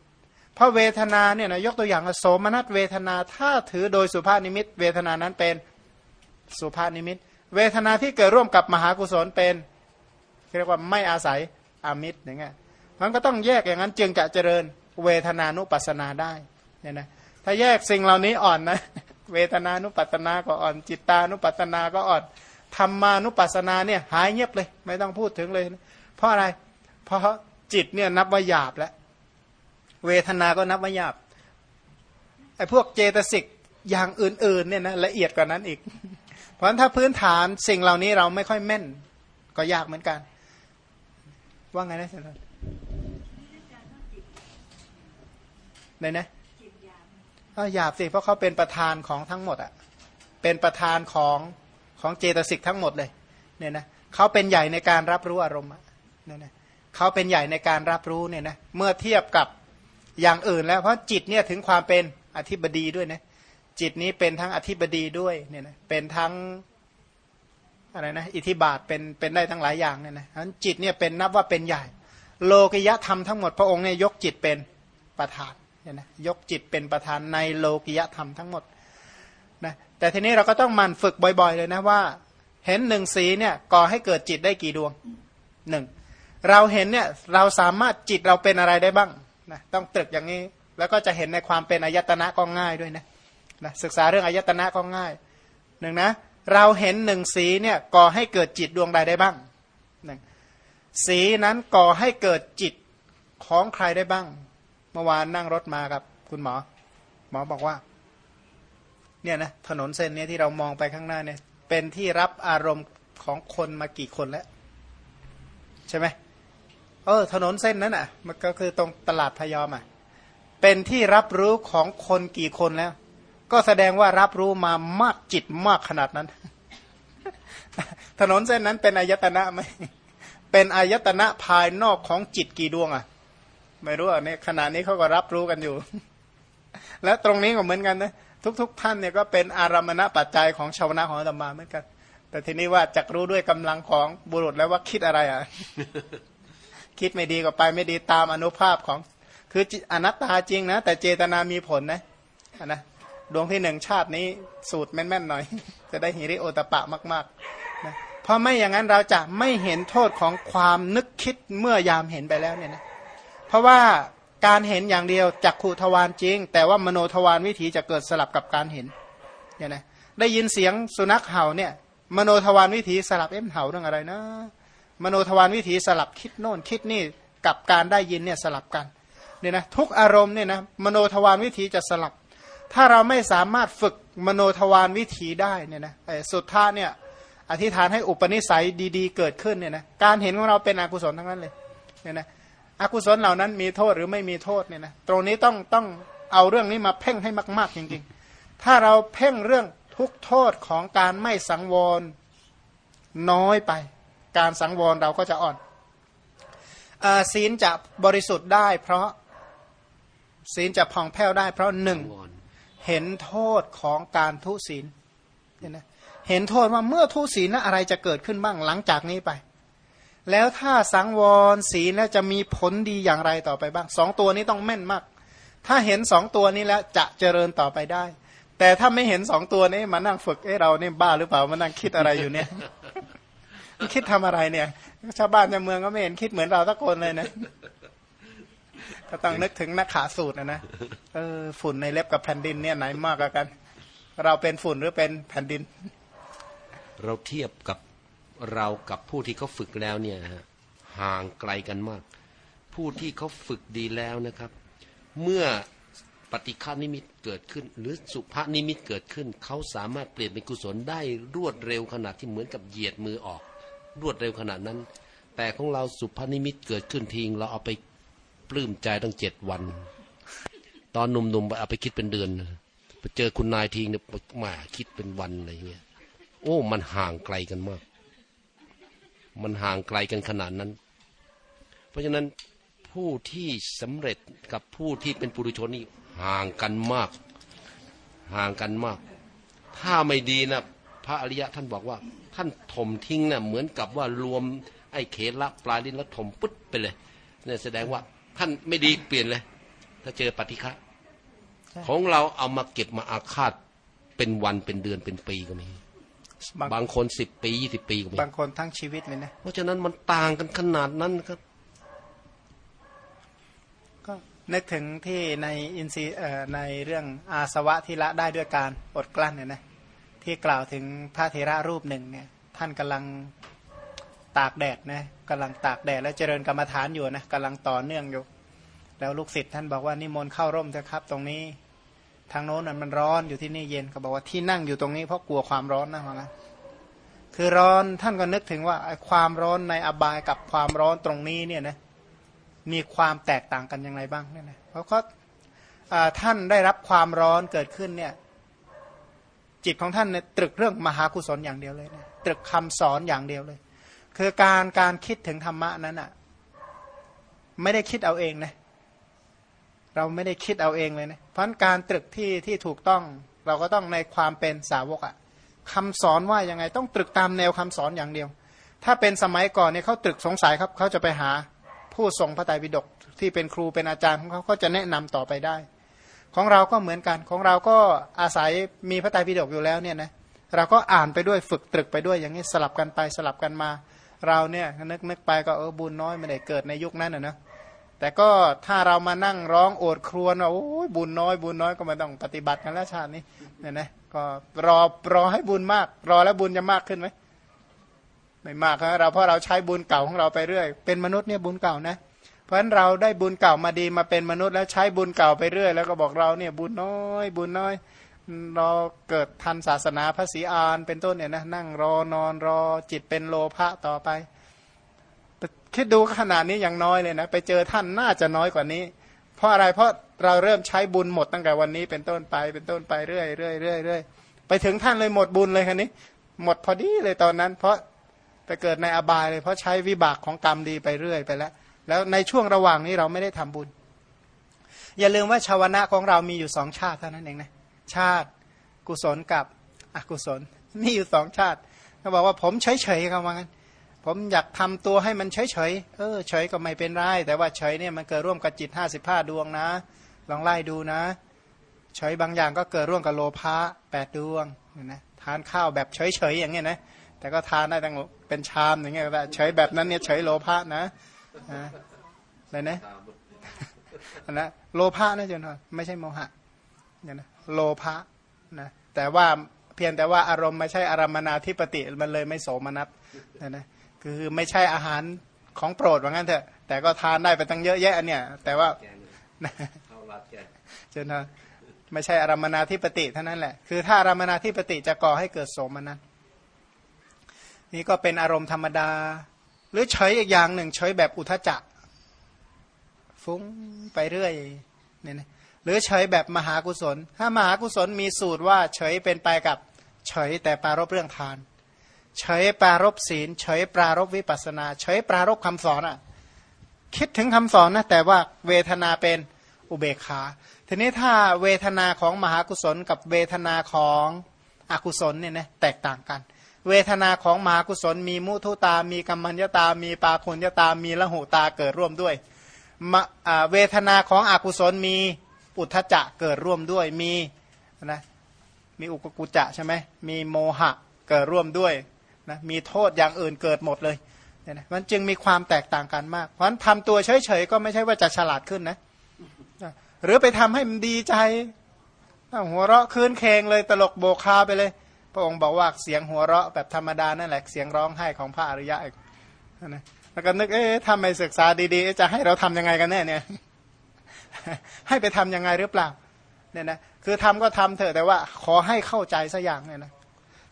Speaker 2: เพราะเวทนาเนี่ยนะยกตัวอย่างโสมนัสเวทนาถ้าถือโดยสุภาพนิมิต เวทนานั้นเป็นสุภาพนิมิต เวทนาที่เกิดร่วมกับมหากุศลเป็นเรียกว่าไม่อาศัยอมิตรอย่างเงี้ยมันก็ต้องแยกอย่างนั้นจึงจะเจริญเวทนานุปัสสนาได้เนี่ยนะถ้าแยกสิ่งเหล่านี้อ่อนนะเวทนานุปัสสนาก็อ่อน จิตตานุปัสสนาก็อ่อนธรรมานุปัสสนาเนี่ยหายเงียบเลย ไม่ต้องพูดถึงเลย เพราะอะไร เพราะจิตเนี่ยนับว่าหยาบแล้วเวทนาก็นับว่าหยาบไอ้พวกเจตสิกอย่างอื่นๆเนี่ยนะละเอียดกว่านั้นอีก เพราะนั้นถ้าพื้นฐานสิ่งเหล่านี้เราไม่ค่อยแม่น ก็ยากเหมือนกัน ว่าไงนะเสนไหนนะหยาบสิเพราะเขาเป็นประธานของทั้งหมดอะเป็นประธานของของเจตสิกทั้งหมดเลยเนี่ยนะเขาเป็นใหญ่ในการรับรู้อารมณ์เนี่ยนะเขาเป็นใหญ่ในการรับรู้เนี่ยนะเมื่อเทียบกับอย่างอื่นแล้วเพราะจิตเนี่ยถึงความเป็นอธิบดีด้วยนะ จิตนี้เป็นทั้งอธิบดีด้วยเนี่ยนะเป็นทั้งอะไรนะอิทธิบาทเป็นเป็นได้ทั้งหลายอย่างเนี่ยนะฉะนั้นจิตเนี่ยเป็นนับว่าเป็นใหญ่ โลกิยธรรมทั้งหมดพระองค์เนี่ยยกจิตเป็นประธานเนี่ยนะยกจิตเป็นประธานในโลกิยธรรมทั้งหมดนะแต่ทีนี้เราก็ต้องมันฝึกบ่อย ๆ เลยนะว่า เห็นหนึ่งสีเนี่ยก่อให้เกิดจิตได้กี่ดวงหนึ่งเราเห็นเนี่ยเราสามารถจิตเราเป็นอะไรได้บ้างนะต้องตรึกอย่างนี้ แล้วก็จะเห็นในความเป็นอายตนะก็ง่ายด้วยนะ นะศึกษาเรื่องอายตนะก็ง่ายหนึ่งนะเราเห็นหนึ่งสีเนี่ยก่อให้เกิดจิตดวงใดได้บ้างหนึ่งสีนั้นก่อให้เกิดจิตของใครได้บ้าง เมื่อวานนั่งรถมากับคุณหมอ หมอบอกว่าเนี่ยนะถนนเส้นนี้ที่เรามองไปข้างหน้าเนี่ย เป็นที่รับอารมณ์ของคนมากี่คนแล้ว ใช่ไหมเออถนนเส้นนั้นอะ มันก็คือตรงตลาดพยอมอะ เป็นที่รับรู้ของคนกี่คนแล้ว ก็แสดงว่ารับรู้มามากจิตมากขนาดนั้น ถนนเส้นนั้นเป็นอายตนะไหมเป็นอายตนะภายนอกของจิตกี่ดวงอะ ไม่รู้อะเนี่ยขณะนี้เขาก็รับรู้กันอยู่ แล้วตรงนี้ก็เหมือนกันนะทุก ๆ ท่านเนี่ยก็เป็นอารามณปัจจัยของชาวนะของธรรมาเหมือนกัน แต่ทีนี้ว่าจักรู้ด้วยกำลังของบุรุษแล้วว่าคิดอะไรอะคิดไม่ดีก็ไปไม่ดีตามอนุภาพของ คืออนัตตาจริงนะแต่เจตนามีผลนะนะ ดวงที่หนึ่งชาตินี้สูตรแม่นๆหน่อย จะได้หิริโอตปะมากๆนะเพราะไม่อย่างนั้นเราจะไม่เห็นโทษของความนึกคิดเมื่อยามเห็นไปแล้วเนี่ยนะเพราะว่าการเห็นอย่างเดียวจักขุทวารจริง แต่ว่ามโนทวารวิถีจะเกิดสลับกับการเห็นเนี่ยนะได้ยินเสียงสุนัขเห่าเนี่ย มโนทวารวิถีสลับเอ๊ะมันเห่าเรื่องอะไรนะ มโนทวารวิถีสลับคิดโน่นคิดนี่กับการได้ยินเนี่ยสลับกันเนี่ยนะทุกอารมณ์เนี่ยนะมโนทวารวิถีจะสลับ ถ้าเราไม่สามารถฝึกมโนทวารวิถีได้เนี่ยนะสุดท้ายเนี่ยอธิษฐานให้อุปนิสัยดีๆ เกิดขึ้นเนี่ยนะการเห็นของเราเป็นอกุศลทั้งนั้นเลยเนี่ยนะอกุศลเหล่านั้นมีโทษหรือไม่มีโทษเนี่ยนะตรงนี้ต้องต้องเอาเรื่องนี้มาเพ่งให้มาก ๆจริงๆ ถ้าเราเพ่งเรื่องทุกโทษของการไม่สังวรน้อยไป การสังวรเราก็จะอ่อนอศีลจะบริสุทธิ์ได้ เพราะศีลจะผ่องแผ้วได้ เพราะหนึ่ง เห็นโทษของการทุศีลเห็นไหมเห็นโทษว่าเมื่อทุศีลนะอะไรจะเกิดขึ้นบ้างหลังจากนี้ไป แล้วถ้าสังวรศีลจะมีผลดีอย่างไรต่อไปบ้างสองตัวนี้ต้องแม่นมาก ถ้าเห็นสองตัวนี้แล้วจะเจริญต่อไปได้ แต่ถ้าไม่เห็นสองตัวนี้มานั่งฝึกเอ้เราเนี่ยบ้าหรือเปล่ามานั่งคิดอะไรอยู่เนี่ยคิดทำอะไรเนี่ยชาวบ้านชาวเมืองก็ไม่เห็นคิดเหมือนเราทุกคนเลยนะ ก็ต้องนึกถึงนักขาสูตรนะนะเออฝุ่นในเล็บกับแผ่นดินเนี่ยไหนมากกว่ากัน เราเป็นฝุ่นหรือเป็นแผ่นดิน
Speaker 1: เราเทียบกับเรากับผู้ที่เขาฝึกแล้วเนี่ยห่างไกลกันมาก ผู้ที่เขาฝึกดีแล้วนะครับ เมื่อปฏิฆานิมิตเกิดขึ้น หรือสุภานิมิตเกิดขึ้น เขาสามารถเปลี่ยนเป็นกุศลได้รวดเร็วขนาดที่เหมือนกับเหยียดมือออก รวดเร็วขนาดนั้น แต่ของเราสุภานิมิตเกิดขึ้นทิ้งเราเอาไป ปลื้มใจตั้งเจ็ดวัน ตอนหนุ่มๆเอาไปคิดเป็นเดือนไปเจอคุณนายทิ้งเนี่ยมาคิดเป็นวันอะไรเงี้ย โอ้ มันห่างไกลกันมาก มันห่างไกลกันขนาดนั้น เพราะฉะนั้นผู้ที่สำเร็จกับผู้ที่เป็นปุถุชนนี่ห่างกันมาก ห่างกันมาก ถ้าไม่ดีนะพระอริยะท่านบอกว่า ท่านถมทิ้งนะ่ะเหมือนกับว่ารวมไอ้เขละปลายลิ้นแล้วถมปุ๊บไปเลยเนี่ยแสดงว่า ท่านไม่ดีเปลี่ยนเลย ถ้าเจอปฏิฆะของเราเอามาเก็บมาอาฆาตเป็นวันเป็นเดือนเป็นปีก็มีบางคนสิบปียี่สิบปีก็มี
Speaker 2: บางคนทั้งชีวิตเลยนะ
Speaker 1: เพราะฉะนั้นมันต่างกันขนาดนั้นครับ
Speaker 2: ก็นึกถึงที่ในอินซีในเรื่องอาสวะที่ละได้ด้วยการอดกลั้นเนี่ยนะที่กล่าวถึงพระเทระรูปหนึ่งเนี่ย ท่านกำลัง ตากแดดนะกำลังตากแดดและเจริญกรรมฐานอยู่นะกำลังต่อเนื่องอยู่ แล้วลูกศิษย์ท่านบอกว่านิมนต์เข้าร่มเถอะครับ ตรงนี้ ทางโน้นมันร้อนอยู่ที่นี่เย็นก็บอกว่าที่นั่งอยู่ตรงนี้เพราะกลัวความร้อนนะว่าคือร้อนท่านก็นึกถึงว่าความร้อนในอบายกับความร้อนตรงนี้เนี่ยนะมีความแตกต่างกันอยังไงบ้างเนี่ยนะเพราะเขาท่านได้รับความร้อนเกิดขึ้นเนี่ย จิตของท่านเนี่ยตรึกเรื่องมหากุศลอย่างเดียวเลยนะตรึกคำสอนอย่างเดียวเลย คือการการคิดถึงธรรมะนั้นอะ ไม่ได้คิดเอาเองนะเราไม่ได้คิดเอาเองเลยนะเพราะการตรึกที่ที่ถูกต้อง เราก็ต้องในความเป็นสาวกอะคำสอนว่ายังไงต้องตรึกตามแนวคำสอนอย่างเดียว ถ้าเป็นสมัยก่อนเนี่ยเขาตรึกสงสัยครับเขาจะไปหาผู้ทรงพระไตรปิฎกที่เป็นครูเป็นอาจารย์ของเขาก็จะแนะนำต่อไปได้ ของเราก็เหมือนกันของเราก็อาศัยมีพระไตรปิฎกอยู่แล้วเนี่ยนะเราก็อ่านไปด้วยฝึกตรึกไปด้วยอย่างนี้สลับกันไปสลับกันมา เราเนี่ยนึกนึกไปก็เออบุญน้อยไม่ได้เกิดในยุคนั้นนะนะแต่ก็ถ้าเรามานั่งร้องโอดครวญว่าโอ้ยบุญน้อย บุญน้อยก็ไม่ต้องปฏิบัติกันแล้วชาตินี้เนี่ยนะก็รอรอให้บุญมาก รอแล้วบุญจะมากขึ้นไหมไม่มากครับเราเพราะเราใช้บุญเก่าของเราไปเรื่อย เป็นมนุษย์เนี่ยบุญเก่านะ เพราะฉะนั้นเราได้บุญเก่ามาดีมาเป็นมนุษย์แล้วใช้บุญเก่าไปเรื่อย แล้วก็บอกเราเนี่ยบุญน้อย บุญน้อย รอเกิดทันศาสนาพระศรีอานเป็นต้นเนี่ยนะนั่งรอนอนรอจิตเป็นโลภะต่อไปคิดดูขนาดนี้ยังน้อยเลยนะไปเจอท่านน่าจะน้อยกว่านี้ เพราะอะไรเพราะเราเริ่มใช้บุญหมดตั้งแต่วันนี้เป็นต้นไปเป็นต้นไปเรื่อยเรื่อยเรื่อยเรื่อยไปถึงท่านเลยหมดบุญเลยคันนี้ หมดพอดีเลยตอนนั้น เพราะไปเกิดในอบายเลย เพราะใช้วิบากของกรรมดีไปเรื่อยไปแล้ว แล้วในช่วงระหว่างนี้เราไม่ได้ทำบุญ อย่าลืมว่าชาวนะของเรามีอยู่สองชาติเท่านั้นเองนะ ชาติ กุศลกับอกุศลมีอยู่สองชาติเขาบอกว่าผมเฉยๆกันว่างั้นผมอยากทำตัวให้มันเฉยเฉยเออเฉยก็ไม่เป็นไรแต่ว่าเฉยเนี่ยมันเกิดร่วมกับจิตห้าสิบห้าดวงนะ ลองไล่ดูนะเฉยบางอย่างก็เกิดร่วมกับโลภะแปดดวงนะทานข้าวแบบเฉยเฉยอย่างเงี้ยนะแต่ก็ทานได้ตั้งเป็นชามอย่างเงี้ยแต่เฉยแบบนั้นเนี่ยเฉยโลภะนะอะไรนะนะโลภะนะจนไม่ใช่โมหะเนี่ยนะ โลภะนะแต่ว่าเพียงแต่ว่าอารมณ์ไม่ใช่อารมณนาธิปติมันเลยไม่โสมนัสนะนะคือไม่ใช่อาหารของโปรดว่างั้นเถอะ แต่ก็ทานได้ไปตั้งเยอะแยะเนี่ย แต่ว่าเจนนะไม่ใช่อารมนาธิปติเท่านั้นแหละคือถ้าอารมนาธิปติจะก่อให้เกิดโสมนัสนี่ก็เป็นอารมณ์ธรรมดา หรือเฉยอีกอย่างหนึ่งเฉยแบบอุทจักฟุ้งไปเรื่อยเนี่ยนะ หรือเฉยแบบมหากุศล ถ้ามหากุศลมีสูตรว่าเฉยเป็นไปกับเฉยแต่ปารบเรื่องทาน เฉยปรารบศีล เฉยปรารบวิปัสนา เฉยปรารบคำสอนอะคิดถึงคำสอนนะแต่ว่าเวทนาเป็นอุเบกขา ทีนี้ถ้าเวทนาของมหากุศลกับเวทนาของอกุศลเนี่ยนะแตกต่างกัน เวทนาของมหากุศล มีมุทุตา มีกัมมัญญตา มีปาคุญญตา มีละหุตาเกิดร่วมด้วยเวทนาของอกุศลมี อุทธจะเกิดร่วมด้วยมีนะมีอุกกุจะใช่ไหมมีโมหะเกิดร่วมด้วยนะมีโทษอย่างอื่นเกิดหมดเลยเนี่ยนะมันจึงมีความแตกต่างกันมาก เพราะฉะนั้นทำตัวเฉยๆก็ไม่ใช่ว่าจะฉลาดขึ้นนะหรือไปทำให้มันดีใจหัวเราะคืนเคงเลยตลกโบคาไปเลย พระองค์บอกว่าเสียงหัวเราะแบบธรรมดานั่นแหละเสียงร้องไห้ของพระอริยะอีกนะแล้วก็นึกเอ๊ะทำไมศึกษาดีๆ จะให้เราทํำยังไงกันแน่เนี่ย ให้ไปทํำยังไงหรือเปล่าเนี่ยนะคือทำก็ทำเถอะแต่ว่าขอให้เข้าใจสักอย่างเนี่ยนะ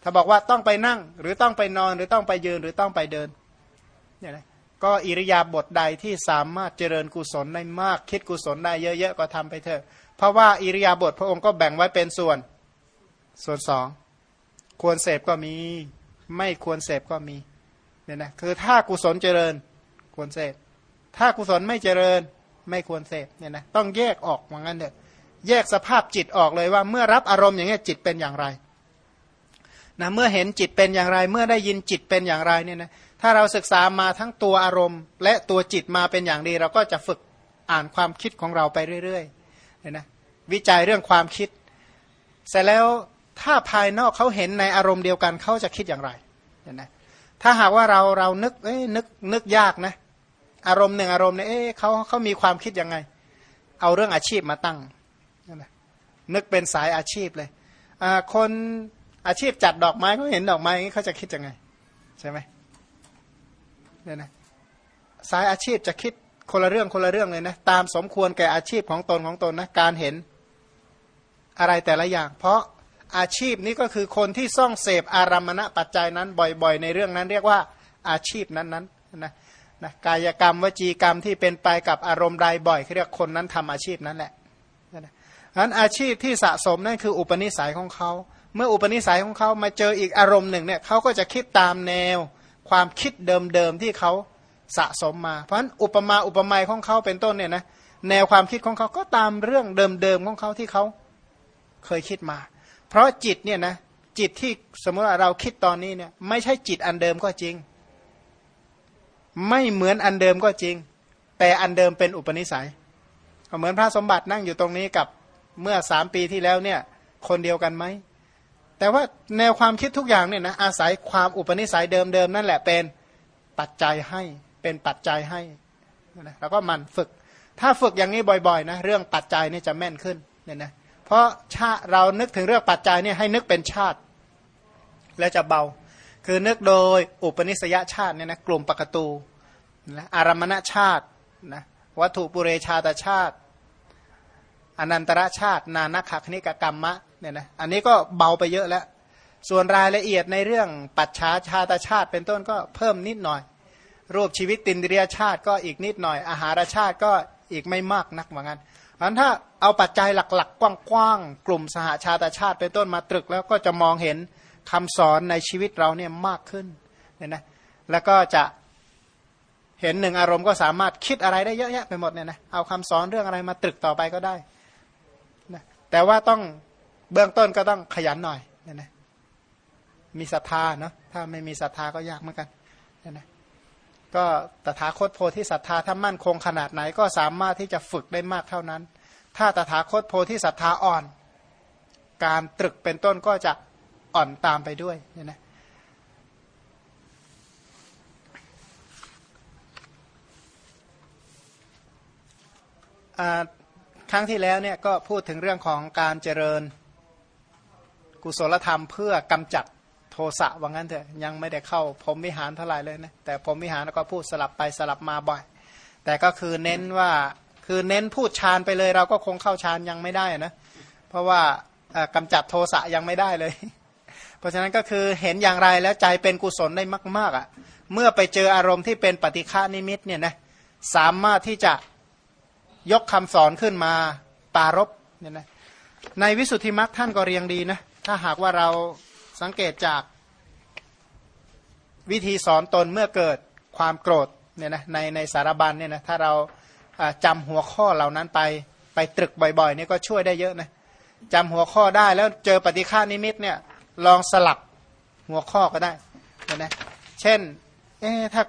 Speaker 2: ถ้าบอกว่าต้องไปนั่งหรือต้องไปนอนหรือต้องไปยืนหรือต้องไปเดินเนี่ยนะก็อิริยาบถใดที่สามารถเจริญกุศลได้มาก คิดกุศลได้เยอะๆก็ทำไปเถอะ เพราะว่าอิริยาบถพระองค์ก็แบ่งไว้เป็นส่วนส่วนสองควรเสพก็มี ไม่ควรเสพก็มีเนี่ยนะคือถ้ากุศลเจริญควรเสพถ้ากุศลไม่เจริญ ไม่ควรเสพเนี่ยนะต้องแยกออกเหมือนกันเถอะแยกสภาพจิตออกเลยว่าเมื่อรับอารมณ์อย่างนี้จิตเป็นอย่างไรนะเมื่อเห็นจิตเป็นอย่างไร เมื่อได้ยินจิตเป็นอย่างไรเนี่ยนะถ้าเราศึกษามาทั้งตัวอารมณ์ และตัวจิตมาเป็นอย่างดี เราก็จะฝึกอ่านความคิดของเราไปเรื่อยๆเนี่ยนะวิจัยเรื่องความคิด เสร็จแล้วถ้าภายนอกเขาเห็นในอารมณ์เดียวกันเขาจะคิดอย่างไรเนี่ยนะถ้าหากว่าเราเรานึกเอ้ยนึกนึกยากนะ อารมณ์หนึ่งอารมณ์เนี่ยเอ้เขาเขามีความคิดยังไง เอาเรื่องอาชีพมาตั้งนึกเป็นสายอาชีพเลยคนอาชีพจัดดอกไม้เขาเห็นดอกไม้อย่างนี้เขาจะคิดยังไง ใช่ไหมเนี่ยนะสายอาชีพจะคิดคนละเรื่องคนละเรื่องเลยนะตามสมควรแก่อาชีพของตนของตนนะการเห็นอะไรแต่ละอย่าง เพราะอาชีพนี้ก็คือคนที่ซ่องเสพอารมณะปัจจัยนั้นบ่อยๆ ในเรื่องนั้น เรียกว่าอาชีพนั้นๆนะ นะกายกรรมวจีกรรมที่เป็นไปกับอารมณ์ใดบ่อยเรียกคนนั้นทำอาชีพนั้นแหละนั้นอาชีพที่สะสมนั่นคืออุปนิสัยของเขา เมื่ออุปนิสัยของเขามาเจออีกอารมณ์หนึ่งเนี่ยเขาก็จะคิดตามแนว ความคิดเดิมๆที่เขาสะสมมา เพราะฉะนั้นอุปมาอุปไมยของเขาเป็นต้นเนี่ยนะแนวความคิดของเขาก็ตามเรื่องเดิมๆของเขาที่เขาเคยคิดมา เพราะจิตเนี่ยนะจิตที่สมมติว่าเราคิดตอนนี้เนี่ยไม่ใช่จิตอันเดิมก็จริง ไม่เหมือนอันเดิมก็จริง แต่อันเดิมเป็นอุปนิสัยเหมือนพระสมบัตินั่งอยู่ตรงนี้กับเมื่อสามปีที่แล้วเนี่ย คนเดียวกันไหมแต่ว่าแนวความคิดทุกอย่างเนี่ยนะอาศัยความอุปนิสัยเดิมๆนั่นแหละเป็นปัจจัยให้เป็นปัจจัยให้นะแล้วก็มันฝึก ถ้าฝึกอย่างนี้บ่อยๆนะเรื่องปัจจัยนี่จะแม่นขึ้นเนี่ยนะเพราะชาเรานึกถึงเรื่องปัจจัยเนี่ยให้นึกเป็นชาติ และจะเบา คือนึกโดยอุปนิสยชาติเนี่ยนะกลุ่มปกตูนะอารมณชาตินะวัตถุปุเรชาตชาติ อนันตรชาติ นานักขคณิกกรรมะเนี่ยนะอันนี้ก็เบาไปเยอะแล้ว ส่วนรายละเอียดในเรื่องปัจฉาชาตชาติ เป็นต้นก็เพิ่มนิดหน่อย รูปชีวิตตินเรียชาติก็อีกนิดหน่อย อาหารชาติก็อีกไม่มากนักเหมือนกันอันถ้าเอาปัจจัยหลักๆ กว้างๆกลุ่มสหาชาตชาติ เป็นต้นมาตรึกแล้วก็จะมองเห็น คำสอนในชีวิตเราเนี่ยมากขึ้นเนี่ยนะแล้วก็จะเห็นหนึ่งอารมณ์ก็สามารถคิดอะไรได้เยอะแยะไปหมดเนี่ยนะเอาคำสอนเรื่องอะไรมาตรึกต่อไปก็ได้นะแต่ว่าต้องเบื้องต้นก็ต้องขยันหน่อยเนี่ยนะมีศรัทธาเนาะถ้าไม่มีศรัทธาก็ยากเหมือนกันเนี่ยนะก็ตถาคตโพธิศรัทธาถ้ามั่นคงขนาดไหนก็สามารถที่จะฝึกได้มากเท่านั้น ถ้าตถาคตโพธิศรัทธาอ่อน การตรึกเป็นต้นก็จะ อ่อนตามไปด้วยเนี่ยนะครั้งที่แล้วเนี่ยก็พูดถึงเรื่องของการเจริญกุศลธรรมเพื่อกำจัดโทสะว่างั้นเถอะยังไม่ได้เข้าผมวิหารเท่าไหร่เลยนะแต่ผมวิหารก็พูดสลับไปสลับมาบ่อย แต่ก็คือเน้นว่าคือเน้นพูดฌานไปเลย เราก็คงเข้าฌานยังไม่ได้นะ เพราะว่ากำจัดโทสะยังไม่ได้เลย ราะฉะนั้นก็คือเห็นอย่างไรแล้วใจเป็นกุศลได้มาก ๆอะ่ะ เมื่อไปเจออารมณ์ที่เป็นปฏิฆานิมิตเนี่ยนะสามารถที่จะยกคำสอนขึ้นมาปารบเนี่ยนะในวิสุทธิมรรคท่านก็เรียงดีนะถ้าหากว่าเราสังเกตจากวิธีสอนตนเมื่อเกิดความโกรธเนี่ยนะในในสารบัญเนี่ยนะถ้าเราจำหัวข้อเหล่านั้นไปไปตรึกบ่อยๆเนี่ยก็ช่วยได้เยอะนะจำหัวข้อได้แล้วเจอปฏิฆานิมิตเนี่ย ลองสลับหัวข้อก็ได้นะเช่น เอ๊ถ้า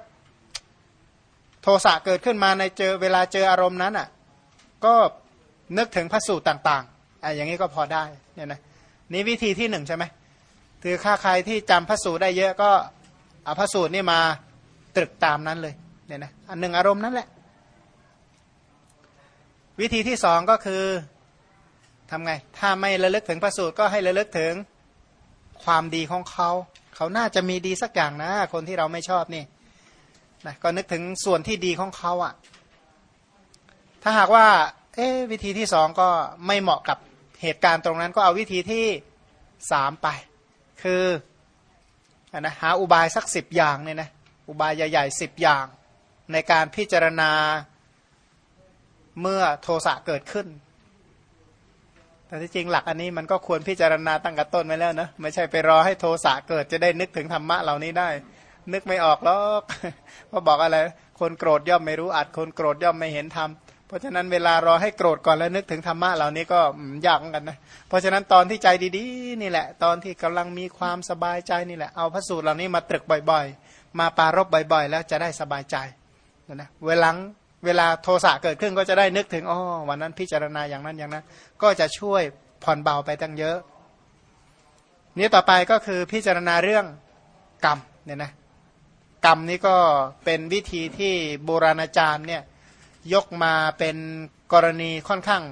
Speaker 2: โทสะเกิดขึ้นมาในเจอเวลาเจออารมณ์นั้นอะ ก็นึกถึงพระสูตรต่างๆอะอย่างนี้ก็พอได้เนี่ยนะนี่วิธีที่หนึ่งใช่ไหมคือค่าใครที่จำพระสูตรได้เยอะก็เอาพระสูตรนี่มาตรึกตามนั้นเลยเนี่ยนะอันหนึ่งอารมณ์นั่นแหละ วิธีที่สองก็คือทำไง ถ้าไม่ระลึกถึงพระสูตรก็ให้ระลึกถึง ความดีของเขาเขาน่าจะมีดีสักอย่างนะ คนที่เราไม่ชอบนี่นะก็นึกถึงส่วนที่ดีของเขาอะ่ะ ถ้าหากว่า เอ๊วิธีที่สองก็ไม่เหมาะกับเหตุการณ์ตรงนั้น ก็เอาวิธีที่สามไป คืออนะหาอุบายสักสิบอย่างเนี่ยนะอุบายใหญ่ๆสิบอย่าง ในการพิจารณาเมื่อโทสะเกิดขึ้น แต่ที่จริงหลักอันนี้มันก็ควรพิจารณาตั้งแต่ต้นไว้แล้วนะไม่ใช่ไปรอให้โทสะเกิดจะได้นึกถึงธรรมะเหล่านี้ได้ นึกไม่ออกหรอกเพราบอกอะไร คนโกรธย่อมไม่รู้อัดคนโกรธย่อมไม่เห็นธรรมเพราะฉะนั้นเวลารอให้โกรธก่อนแล้วนึกถึงธรรมะเหล่านี้ก็ยากเหมือนกันนะเพราะฉะนั้นตอนที่ใจดีๆ นี่แหละ ตอนที่กำลังมีความสบายใจนี่แหละเอาพระสูตรเหล่านี้มาตรึกบ่อย ๆ มาปารบบ่อย ๆ แล้วจะได้สบายใจนะเวลา เวลาโทสะเกิดขึ้นก็จะได้นึกถึงอ๋อวันนั้นพิจารณาอย่างนั้นอย่างนั้น ก็จะช่วยผ่อนเบาไปตั้งเยอะ นี้ต่อไปก็คือพิจารณาเรื่องกรรมเนี่ยนะกรรมนี้ก็เป็นวิธีที่โบราณอาจารย์เนี่ยยกมาเป็นกรณีค่อนข้าง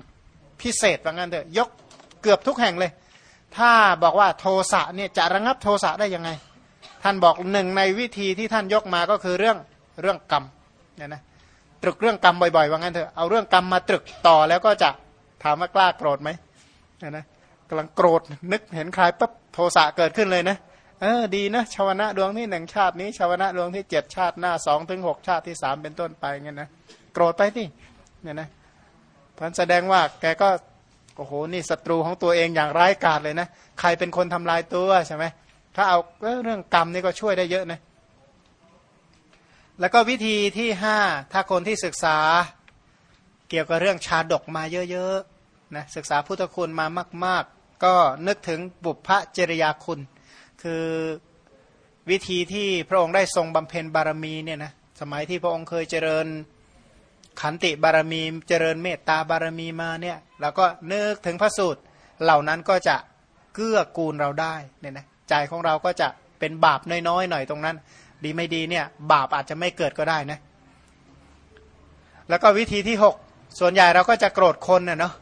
Speaker 2: พิเศษว่างั้นเถอะยกเกือบทุกแห่งเลย ถ้าบอกว่าโทสะเนี่ยจะระงับโทสะได้ยังไง ท่านบอกหนึ่งในวิธีที่ท่านยกมาก็คือเรื่องเรื่องกรรมเนี่ยนะ ตรึกเรื่องกรรมบ่อยๆ ว่างั้นเถอะเอาเรื่องกรรมมาตรึกต่อแล้วก็จะถามว่ากล้าโกรธไหมเนี่ยนะกำลังโกรธนึกเห็นใครปั๊บโทสะเกิดขึ้นเลยนะเออดีนะชาวนะดวงที่หนึ่งชาตินี้ชาวนะดวงที่เจ็ดชาติหน้าสองถึงหกชาติที่สามเป็นต้นไปเงี้ยนะโกรธไปที่เนี่ยนะพันแสดงว่าแกก็โอ้โหนี่ศัตรูของตัวเองอย่างร้ายกาจเลยนะ ใครเป็นคนทำลายตัวใช่ไหมถ้าเอาเรื่องกรรมนี่ก็ช่วยได้เยอะนะ แล้วก็วิธีที่ห้าถ้าคนที่ศึกษาเกี่ยวกับเรื่องชาดกมาเยอะๆนะศึกษาพุทธคุณมามาก ๆ ก็นึกถึงบุพพจริยาคุณ คือวิธีที่พระองค์ได้ทรงบำเพ็ญบารมีเนี่ยนะสมัยที่พระองค์เคยเจริญขันติบารมีเจริญเมตตาบารมีมาเนี่ยเราก็นึกถึงพระสูตรเหล่านั้นก็จะเกื้อกูลเราได้เนี่ยนะใจของเราก็จะเป็นบาปน้อยๆหน่อยตรงนั้น ดีไม่ดีเนี่ย บาปอาจจะไม่เกิดก็ได้นะ แล้วก็วิธีที่ 6 ส่วนใหญ่เราก็จะโกรธคนนะเนาะ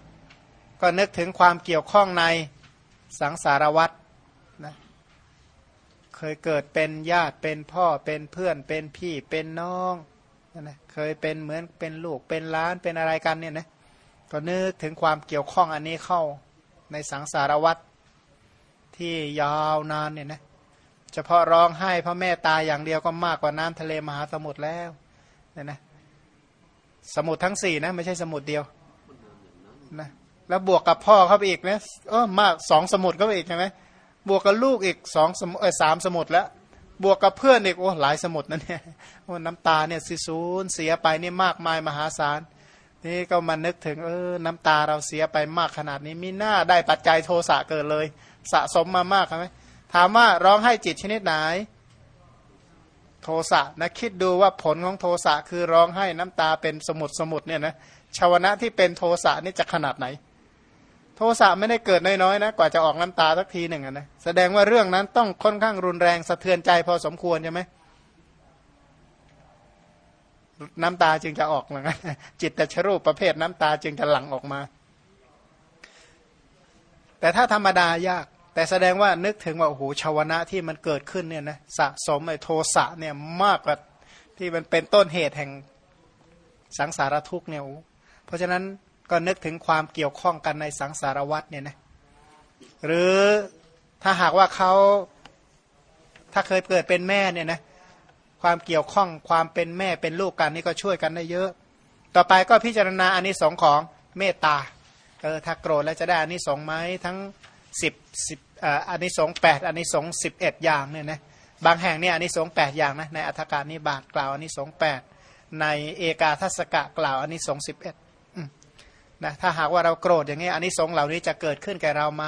Speaker 2: ก็นึกถึงความเกี่ยวข้องในสังสารวัตรนะเคยเกิดเป็นญาติเป็นพ่อเป็นเพื่อนเป็นพี่เป็นน้องนะเคยเป็นเหมือนเป็นลูกเป็นล้านเป็นอะไรกันเนี่ยนะก็นึกถึงความเกี่ยวข้องอันนี้เข้าในสังสารวัตรที่ยาวนานเนี่ยนะ เฉพาะร้องไห้พ่อแม่ตายอย่างเดียวก็มากกว่าน้ำทะเลมหาสมุทรแล้วเนี่ยนะสมุทรทั้งสี่นะไม่ใช่สมุทรเดียวนะแล้วบวกกับพ่อเขาไปอีกนะเออมากสองสมุทรเขาไปอีกใช่ไหมบวกกับลูกอีกสองสมุเออสามสมุทรแล้ว บวกกับเพื่อนอีกโอ้หลายสมุดนั่นเนี่ยโอ้น้ำตาเนี่ยสิสูญเสียไปนี่มากมายมหาศาลนี่ก็มานึกถึงเออน้ำตาเราเสียไปมากขนาดนี้มีหน้าได้ปัจจัยโทสะเกิดเลย สะสมมามากใช่ไหม ถามว่าร้องให้จิตชนิดไหน โทสะนะคิดดูว่าผลของโทสะคือร้องให้น้ำตาเป็นสมุดสมุดเนี่ยนะชาวนะที่เป็นโทสะนี่จะขนาดไหน โทสะไม่ได้เกิดน้อยๆนะกว่าจะออกน้ำตาสักทีหนึ่งนะแสดงว่าเรื่องนั้นต้องค่อนข้างรุนแรงสะเทือนใจพอสมควรใช่ไหมน้ำตาจึงจะออกเหมือนกันจิตแต่ชรูปประเภทน้ำตาจึงจะหลั่งออกมา แต่ถ้าธรรมดายาก แต่แสดงว่านึกถึงว่าโอ้โหชาวนะที่มันเกิดขึ้นเนี่ยนะสะสมไอ้โทสะเนี่ยมากกว่าที่มันเป็นต้นเหตุแห่งสังสารทุกเนี่ยเพราะฉะนั้นก็นึกถึงความเกี่ยวข้องกันในสังสารวัตเนี่ยนะหรือถ้าหากว่าเขาถ้าเคยเกิดเป็นแม่เนี่ยนะความเกี่ยวข้องความเป็นแม่เป็นลูกกันนี่ก็ช่วยกันได้เยอะ ต่อไปก็พิจารณาอันนี้สองของเมตตาเออถ้าโกรธแล้วจะได้อันนี้สองไหมทั้ง สิบสิบอันนี้สองแปดอันนี้สองสิบเอ็ดอย่างเนี่ยนะบางแห่งเนี่ยอันนี้สองแปดอย่างนะในอัธการนิบาตกล่าวอันนี้สองแปดในเอกาทัศกะกล่าวอันนี้สองสิบเอ็ดนะถ้าหากว่าเราโกรธอย่างนี้อันนี้สงเหล่านี้จะเกิดขึ้นแก่เราไหม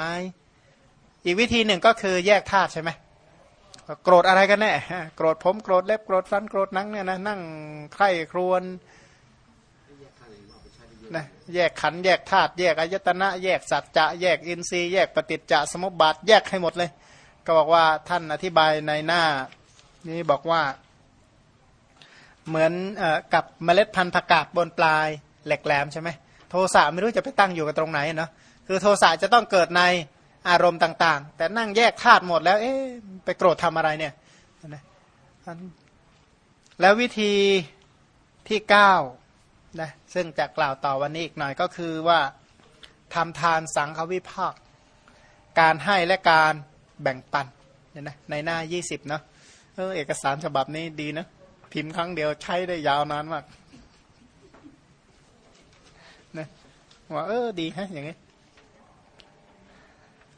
Speaker 2: อีกวิธีหนึ่งก็คือแยกธาตุใช่ไหมโกรธอะไรกันแน่โกรธผมโกรธเล็บโกรธฟันโกรธนังเนี่ยนะนั่งไข้ครวน นะแยกขันแยกธาตุแยกอายตนะแยกสัจจะแยกอินทรีย์แยกปฏิจจสมุปบาทแยกให้หมดเลย ก็บอกว่าท่านอธิบายในหน้า นี้บอกว่า เหมือนอกับเมล็ดพันธุ์ผักกาดบนปลายเหลกแหลมใช่ไหมโทสะไม่รู้จะไปตั้งอยู่กับตรงไหนเนาะคือโทสะจะต้องเกิดในอารมณ์ต่าง ๆ แต่นั่งแยกธาตุหมดแล้วเอ๊ะไปโกรธทำอะไรเนี่ยนะแล้ววิธีที่เก้า นะซึ่งจะกล่าวต่อวันนี้อีกหน่อยก็คือว่าทำทานสังฆวิภาค การให้และการแบ่งปันเนี่ยนะในหน้ายี่สิบเนาะเออเอกสารฉบับนี้ดีนะพิมพ์ครั้งเดียวใช้ได้ยาวนานมากนะว่าเออดีฮะอย่างนี้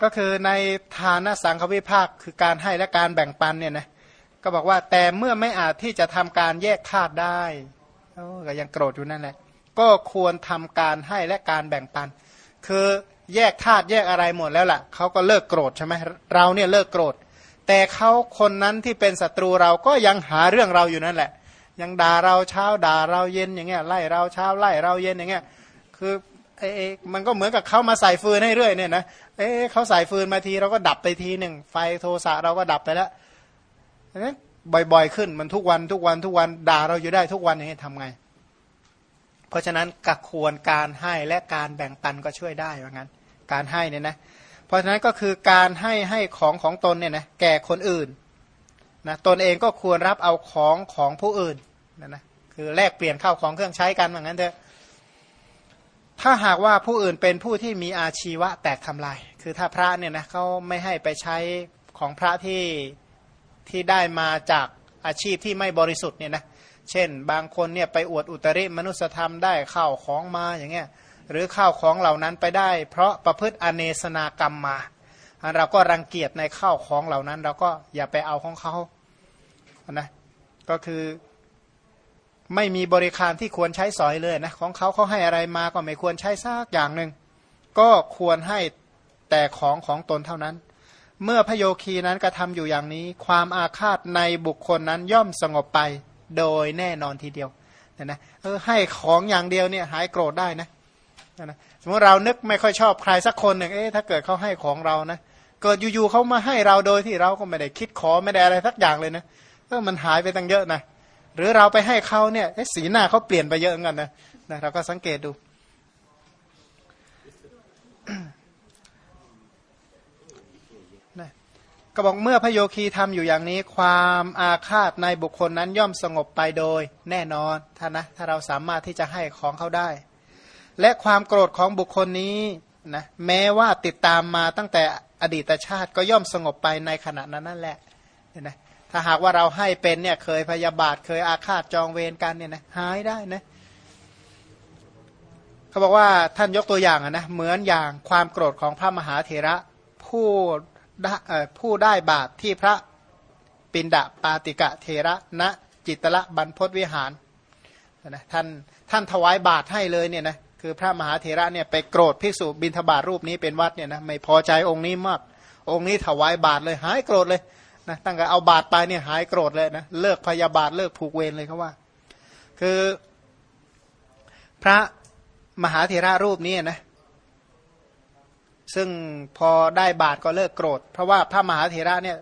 Speaker 2: ก็คือในทานสังฆวิภาคคือการให้และการแบ่งปันเนี่ยนะก็บอกว่าแต่เมื่อไม่อาจที่จะทำการแยกธาตุได้ ก็ยังโกรธอยู่นั่นแหละก็ควรทำการให้และการแบ่งปัน คือแยกธาตุแยกอะไรหมดแล้วล่ะเขาก็เลิกโกรธใช่ไหมเราเนี่ยเลิกโกรธ แต่เขาคนนั้นที่เป็นศัตรูเราก็ยังหาเรื่องเราอยู่นั่นแหละ ยังด่าเราเช้าด่าเราเย็นอย่างเงี้ยไล่เราเช้าไล่เราเย็นอย่างเงี้ยคือเอ๊มันก็เหมือนกับเขามาใส่ฟืนให้เรื่อยเนี่ยนะเอ๊เขาใส่ฟืนมาทีเราก็ดับไปทีหนึ่งไฟโทสะเราก็ดับไปแล้วนั้น บ่อยๆขึ้นมันทุกวันทุกวันทุกวันด่าเราอยู่ได้ทุกวันอย่างนี้ทำไง เพราะฉะนั้นกักควรการให้และการแบ่งปันก็ช่วยได้ว่างั้น การให้เนี่ยนะ เพราะฉะนั้นก็คือการให้ให้ของของตนเนี่ยนะแก่คนอื่นนะตนเองก็ควรรับเอาของของผู้อื่นนะนะคือแลกเปลี่ยนข้าวของเครื่องใช้กันว่างั้นเถอะถ้าหากว่าผู้อื่นเป็นผู้ที่มีอาชีวะแตกทำลาย คือถ้าพระเนี่ยนะเขาไม่ให้ไปใช้ของพระที่ ที่ได้มาจากอาชีพที่ไม่บริสุทธิ์เนี่ยนะเช่น บางคนเนี่ยไปอวดอุตริมนุสธรรมได้ข้าวของมาอย่างเงี้ยหรือข้าวของเหล่านั้นไปได้ เพราะประพฤติอเนสนากรรมมาเราก็รังเกียจในข้าวของเหล่านั้น เราก็อย่าไปเอาของเขานะก็คือไม่มีบริการที่ควรใช้สอยเลยนะของเขาเขาให้อะไรมาก็ไม่ควรใช้ซากอย่างหนึ่งก็ควรให้แต่ของของตนเท่านั้น เมื่อพโยคีนั้นกระทาอยู่อย่างนี้ ความอาฆาตในบุคคลนั้นย่อมสงบไปโดยแน่นอนทีเดียวนะนะเออให้ของอย่างเดียวเนี่ยหายโกรธได้นะนะสมมติเรานึกไม่ค่อยชอบใครสักคนหนึ่งเอ๊ะถ้าเกิดเขาให้ของเรานะเกิดอยู่ๆเขามาให้เราโดยที่เราก็ไม่ได้คิดขอไม่ได้อะไรสักอย่างเลยนะเออมันหายไปตั้งเยอะนะหรือเราไปให้เขาเนี่ยสีหน้าเขาเปลี่ยนไปเยอะเหมือนกันนะนะเราก็สังเกตดูนะ ก็บอกเมื่อพโยคีทำอยู่อย่างนี้ ความอาฆาตในบุคคลนั้นย่อมสงบไปโดย แน่นอนถ้านะถ้าเราสามารถที่จะให้ของเขาได้ และความโกรธของบุคคลนี้นะแม้ว่าติดตามมาตั้งแต่อดีตชาติก็ย่อมสงบไปในขณะนั้นนั่นแหละเห็นไหมถ้าหากว่าเราให้เป็นเนี่ยเคยพยาบาทเคยอาฆาตจองเวรกันเนี่ยนะหายได้นะเขาบอกว่าท่านยกตัวอย่างนะเหมือนอย่างความโกรธของพระมหาเถระผู้ ผู้ได้บาตรที่พระปินดาปาติกะเทระณจิตละบรรพศวิหารนะท่านท่านถวายบาตรให้เลยเนี่ยนะคือพระมหาเถระเนี่ยไปโกรธภิกษุบินทบาทรูปนี้เป็นวัดเนี่ยนะไม่พอใจองค์นี้มาก องค์นี้ถวายบาตรเลยหายโกรธเลยนะตั้งแต่เอาบาดไปเนี่ยหายโกรธเลยนะเลิกพยาบาทเลิกผูกเวรเลยเขาว่า คือพระมหาเถระรูปนี้นะ ซึ่งพอได้บาทก็เลิกโกรธ เพราะว่าพระมหาเถระเนี่ย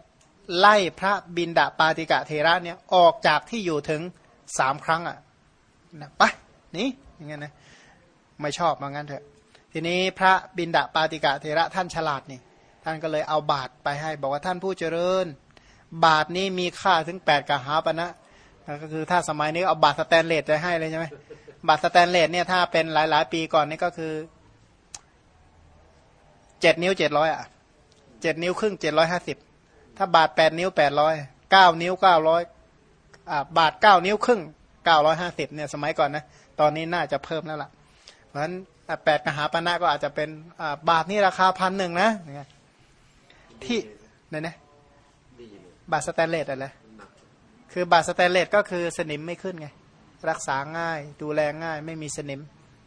Speaker 2: ไล่พระบินดาปาติกะเถระเนี่ยออกจากที่อยู่ถึงสามครั้งอะนะไปนี่อย่างเงี้ยนะไม่ชอบมางั้นเถอะ ทีนี้พระบินดาปาติกะเถระท่านฉลาดนี่ ท่านก็เลยเอาบาทไปให้ บอกว่าท่านผู้เจริญ บาทนี้มีค่าถึงแปดกะหาปณะก็คือถ้าสมัยนี้เอาบาทสแตนเลสไปให้เลยใช่ไหมบาทสแตนเลสเนี่ยถ้าเป็นหลาย ๆ ปีก่อนนี่ก็คือ เจ็ดนิ้วเจ็ดร้อยอะเจ็ดนิ้วครึ่งเจ็ดร้อยห้าสิบถ้าบาทแปดนิ้วแปดร้อยเก้านิ้วเก้าร้อยอ่าบาทเก้านิ้วครึ่งเก้าร้อยห้าสิบเนี่ยสมัยก่อนนะตอนนี้น่าจะเพิ่มแล้วล่ะ เพราะฉะนั้นแปดกหาปณะก็อาจจะเป็นบาทนี่ราคาพันหนึ่งนะที่เนี่ยนะบาตรสแตนเลสอะไรคือบาตรสแตนเลสก็คือสนิมไม่ขึ้นไง รักษาง่ายดูแลง่ายไม่มีสนิม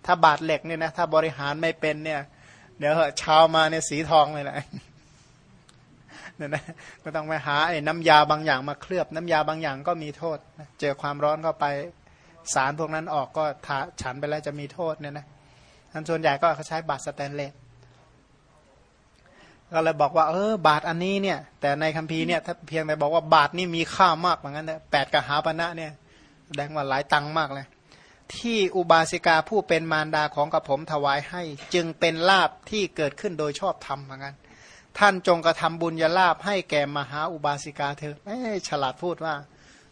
Speaker 2: ถ้าบาตรเหล็กเนี่ยนะถ้าบริหารไม่เป็นเนี่ย เดี๋ยวเช้ามาเนี่ยสีทองเลยแหละเนี่ยนะก็ต้องไปหาไอ้น้ำยาบางอย่างมาเคลือบน้ำยาบางอย่างก็มีโทษเจอความร้อนเข้าไปสารพวกนั้นออกก็ฉันไปแล้วจะมีโทษเนี่ยนะท่านส่วนใหญ่ก็เขาใช้บาตรสแตนเลสก็เลยบอกว่าเออบาทอันนี้เนี่ย แต่ในคัมภีร์เนี่ยถ้าเพียงแต่บอกว่าบาทนี่มีค่ามากเหมือนกันนะแปดกะหาปณะเนี่ยแสดงว่าหลายตังค์มากเลย ที่อุบาสิกาผู้เป็นมารดาของกับผมถวายให้ จึงเป็นลาบที่เกิดขึ้นโดยชอบธรรมเหมือนกันท่านจงกระทำบุญยาลาบให้แก่มหาอุบาสิกาเธอไม่ฉลาดพูดว่า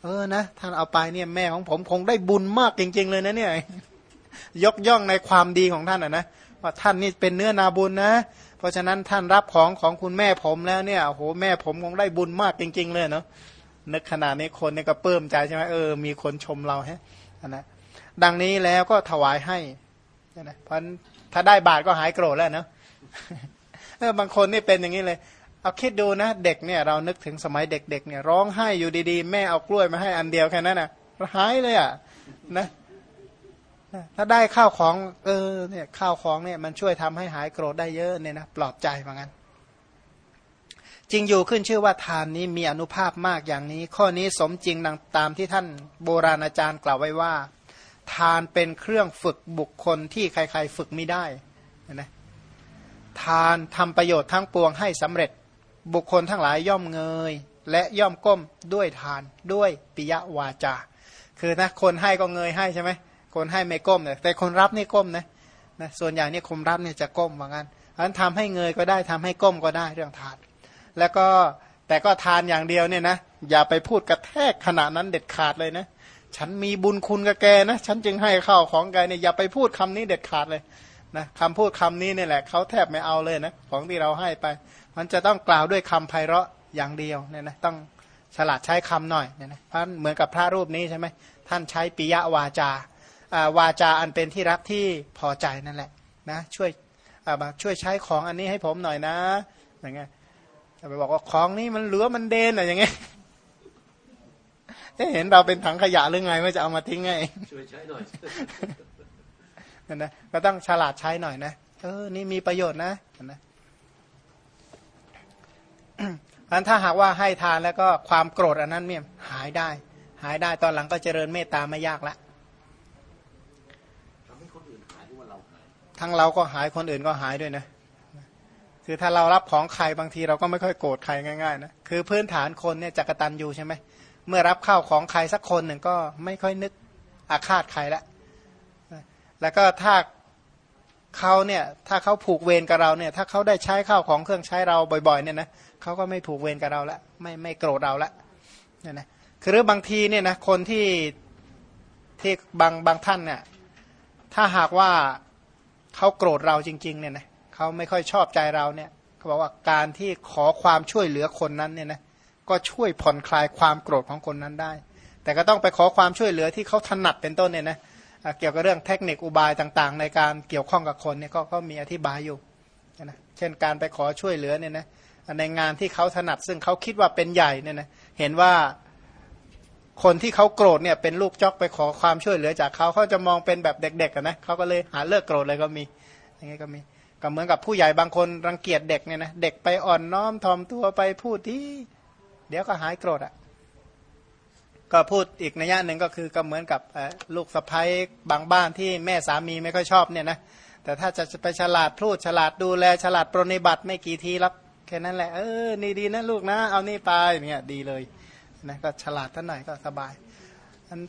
Speaker 2: เออนะ ท่านเอาไปเนี่ยแม่ของผมคงได้บุญมากจริง ๆ เลยนะเนี่ยยกย่องในความดีของท่านอะนะว่าท่านนี่เป็นเนื้อนาบุญนะ เพราะฉะนั้นท่านรับของของคุณแม่ผมแล้วเนี่ยโอ้โหแม่ผมคงได้บุญมากจริง ๆ เลยเนาะนึกขนาดนี้คนเนี่ยก็เพิ่มใจใช่ไหมเออมีคนชมเราฮะนะ ดังนี้แล้วก็ถวายให้นะเพราะถ้าได้บาทก็หายโกรธแล้วเนาะเออบางคนนี่เป็นอย่างนี้เลย เอาคิดดูนะ เด็กเนี่ยเรานึกถึงสมัยเด็กๆเนี่ย ร้องไห้อยู่ดีๆ แม่เอากล้วยมาให้อันเดียวแค่นั้นนะหายเลยอะนะถ้าได้ข้าวของ เออเนี่ยข้าวของเนี่ยมันช่วยทำให้หายโกรธได้เยอะเนี่ยนะปลอบใจเหมือนกันจริงอยู่ขึ้นชื่อว่าทานนี้มีอนุภาพมากอย่างนี้ ข้อนี้สมจริงดังตามที่ท่านโบราณอาจารย์กล่าวไว้ว่า ทานเป็นเครื่องฝึกบุคคลที่ใคร ๆ ฝึกไม่ได้นะทานทำประโยชน์ทั้งปวงให้สำเร็จบุคคลทั้งหลายย่อมเงย และย่อมก้มด้วยทานด้วยปิยวาจา คือนะคนให้ก็เงยให้ใช่ไหมคนให้ไม่ก้มเนี่ยแต่คนรับนี่ก้มนะนะส่วนใหญ่นี่คนรับเนี่ยจะก้มว่างั้นเพราะฉะนั้นทำให้เงยก็ได้ทำให้ก้มก็ได้เรื่องทาน แล้วก็แต่ก็ทานอย่างเดียวเนี่ยนะอย่าไปพูดกระแทกขณะนั้นเด็ดขาดเลยนะ ฉันมีบุญคุณกับแกนะฉันจึงให้ข้าวของแกเนี่ยอย่าไปพูดคำนี้เด็ดขาดเลยนะคำพูดคำนี้เนี่ยแหละเขาแทบไม่เอาเลยนะของที่เราให้ไป มันจะต้องกล่าวด้วยคำไพเราะอย่างเดียวเนี่ยนะต้องฉลาดใช้คำหน่อยเนี่ยนะเพราะเหมือนกับพระรูปนี้ใช่ไหมท่านใช้ปิยวาจาวาจาอันเป็นที่รักที่พอใจนั่นแหละนะช่วยช่วยใช้ของอันนี้ให้ผมหน่อยนะอย่างเงี้ยไปบอกว่าของนี้มันเหลือมันเดนอะไรอย่างเงี้ย เห็นเราเป็นถังขยะหรือไงว่าจะเอามาทิ้งไง
Speaker 1: ช่วยใช้หน่อย
Speaker 2: นั่นนะก็ต้องฉลาดใช้หน่อยนะเออนี่มีประโยชน์นะนะอันถ้าหากว่าให้ทานแล้วก็ความโกรธอันนั้นเนี่ยหายได้ หายได้ตอนหลังก็เจริญเมตตาไม่ยากละทั้งเราก็หายคนอื่นก็หายด้วยนะ คือถ้าเรารับของใครบางทีเราก็ไม่ค่อยโกรธใครง่ายๆนะ คือพื้นฐานคนเนี่ยจักตันอยู่ใช่ไหม เมื่อรับข้าวของใครสักคนหนึ่งก็ไม่ค่อยนึกอาฆาตใครละแล้วก็ถ้าเขาเนี่ยถ้าเขาผูกเวรกับเราเนี่ย ถ้าเขาได้ใช้ข้าวของเครื่องใช้เราบ่อย ๆ เนี่ยนะเขาก็ไม่ผูกเวรกับเราละไม่ไม่โกรธเราละเนี่ยนะคือบางทีเนี่ยนะคนที่ที่บางบางท่านเนี่ยถ้าหากว่าเขาโกรธเราจริง ๆ เนี่ยนะเขาไม่ค่อยชอบใจเราเนี่ยเขาบอกว่าการที่ขอความช่วยเหลือคนนั้นเนี่ยนะ ก็ช่วยผ่อนคลายความโกรธของคนนั้นได้ แต่ก็ต้องไปขอความช่วยเหลือที่เขาถนัดเป็นต้นเนี่ยนะเกี่ยวกับเรื่องเทคนิคอุบายต่างๆ ในการเกี่ยวข้องกับคนเนี่ยก็ก็มีอธิบายอยู่นะเช่นการไปขอช่วยเหลือเนี่ยนะในงานที่เขาถนัดซึ่งเขาคิดว่าเป็นใหญ่เนี่ยนะเห็นว่าคนที่เขาโกรธเนี่ยเป็นลูกจอกไปขอความช่วยเหลือจากเขาเขาจะมองเป็นแบบเด็กๆนะเขาก็เลยหาเลิกโกรธเลยก็มีอย่างนี้ก็มีก็เหมือนกับผู้ใหญ่บางคนรังเกียจเด็กเนี่ยนะเด็กไปอ่อนน้อมถ่อมตัวไปพูดที่ เดี๋ยวก็หายโกรธอะก็พูดอีกนัยยะหนึ่งก็คือก็เหมือนกับลูกสะพ้ายบางบ้านที่แม่สามีไม่ค่อยชอบเนี่ยนะแต่ถ้าจะไปฉลาดพูดฉลาดดูแลฉลาดปรนิบัติไม่กี่ทีแล้วแค่นั้นแหละเออนี่ดีนะลูกนะ เอานี่ไปเนี่ยดีเลยนะก็ฉลาดท่านหน่อยก็สบายอัน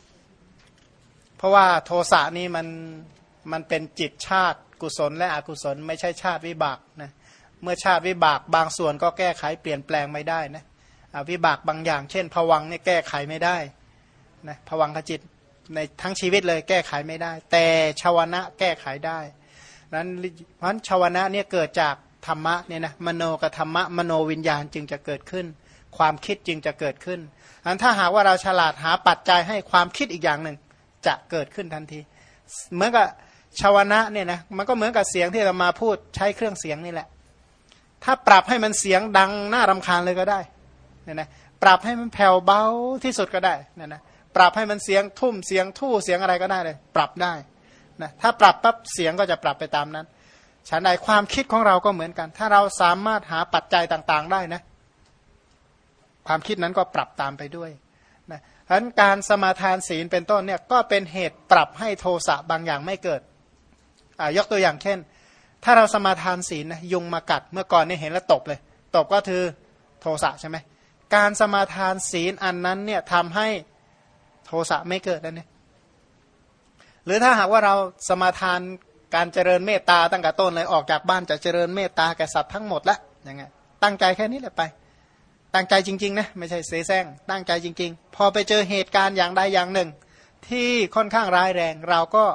Speaker 2: เพราะว่าโทสะนี่มันมันเป็นจิตชาติกุศลและอกุศล ไม่ใช่ชาติวิบากนะเมื่อชาติวิบากบางส่วนก็แก้ไขเปลี่ยนแปลงไม่ได้นะ วิบากบางอย่าง เช่นผวังเนี่ยแก้ไขไม่ได้นะผวังขจิตในทั้งชีวิตเลยแก้ไขไม่ได้ แต่ชาวนะแก้ไขได้นั้นเพราะชาวนะเนี่ยเกิดจากธรรมะเนี่ยนะมโนกับธรรมะมโนวิญญาณจึงจะเกิดขึ้น ความคิดจึงจะเกิดขึ้นอันถ้าหากว่าเราฉลาดหาปัจจัยให้ความคิดอีกอย่างหนึ่งจะเกิดขึ้นทันที เหมือนกับชาวนะเนี่ยนะมันก็เหมือนกับเสียงที่เรามาพูดใช้เครื่องเสียงนี่แหละ ถ้าปรับให้มันเสียงดังน่ารำคาญเลยก็ได้ เนี่ยนะปรับให้มันแผ่วเบาที่สุดก็ได้เนะนะปรับให้มันเสียงทุ่มเสียงทู่เสียงอะไรก็ได้เลย ปรับได้นะถ้าปรับปั๊บเสียงก็จะปรับไปตามนั้นฉันใดความคิดของเราก็เหมือนกัน ถ้าเราสามารถหาปัจจัยต่างๆได้นะความคิดนั้นก็ปรับตามไปด้วยนะฉะนั้นการสมาทานศีลเป็นต้นเนี่ยก็เป็นเหตุปรับให้โทสะบางอย่างไม่เกิดยกตัวอย่างเช่น ถ้าเราสมาทานศีลนะยุงมากัดเมื่อก่อนนี่เห็นแล้วตบเลย ตบก็คือโทสะใช่ไหม การสมาทานศีลอันนั้นเนี่ยทำให้โทสะไม่เกิดนั่นเองหรือถ้าหากว่าเราสมาทานการเจริญเมตตาตั้งแต่ต้นเลยออกจากบ้านจะเจริญเมตตาแก่สัตว์ทั้งหมดละยังไงตั้งใจแค่นี้แหละไป ตั้งใจจริงๆนะไม่ใช่เสแสร้งตั้งใจจริง ๆ พอไปเจอเหตุการณ์อย่างใดอย่างหนึ่ง ที่ค่อนข้างร้ายแรงเราก็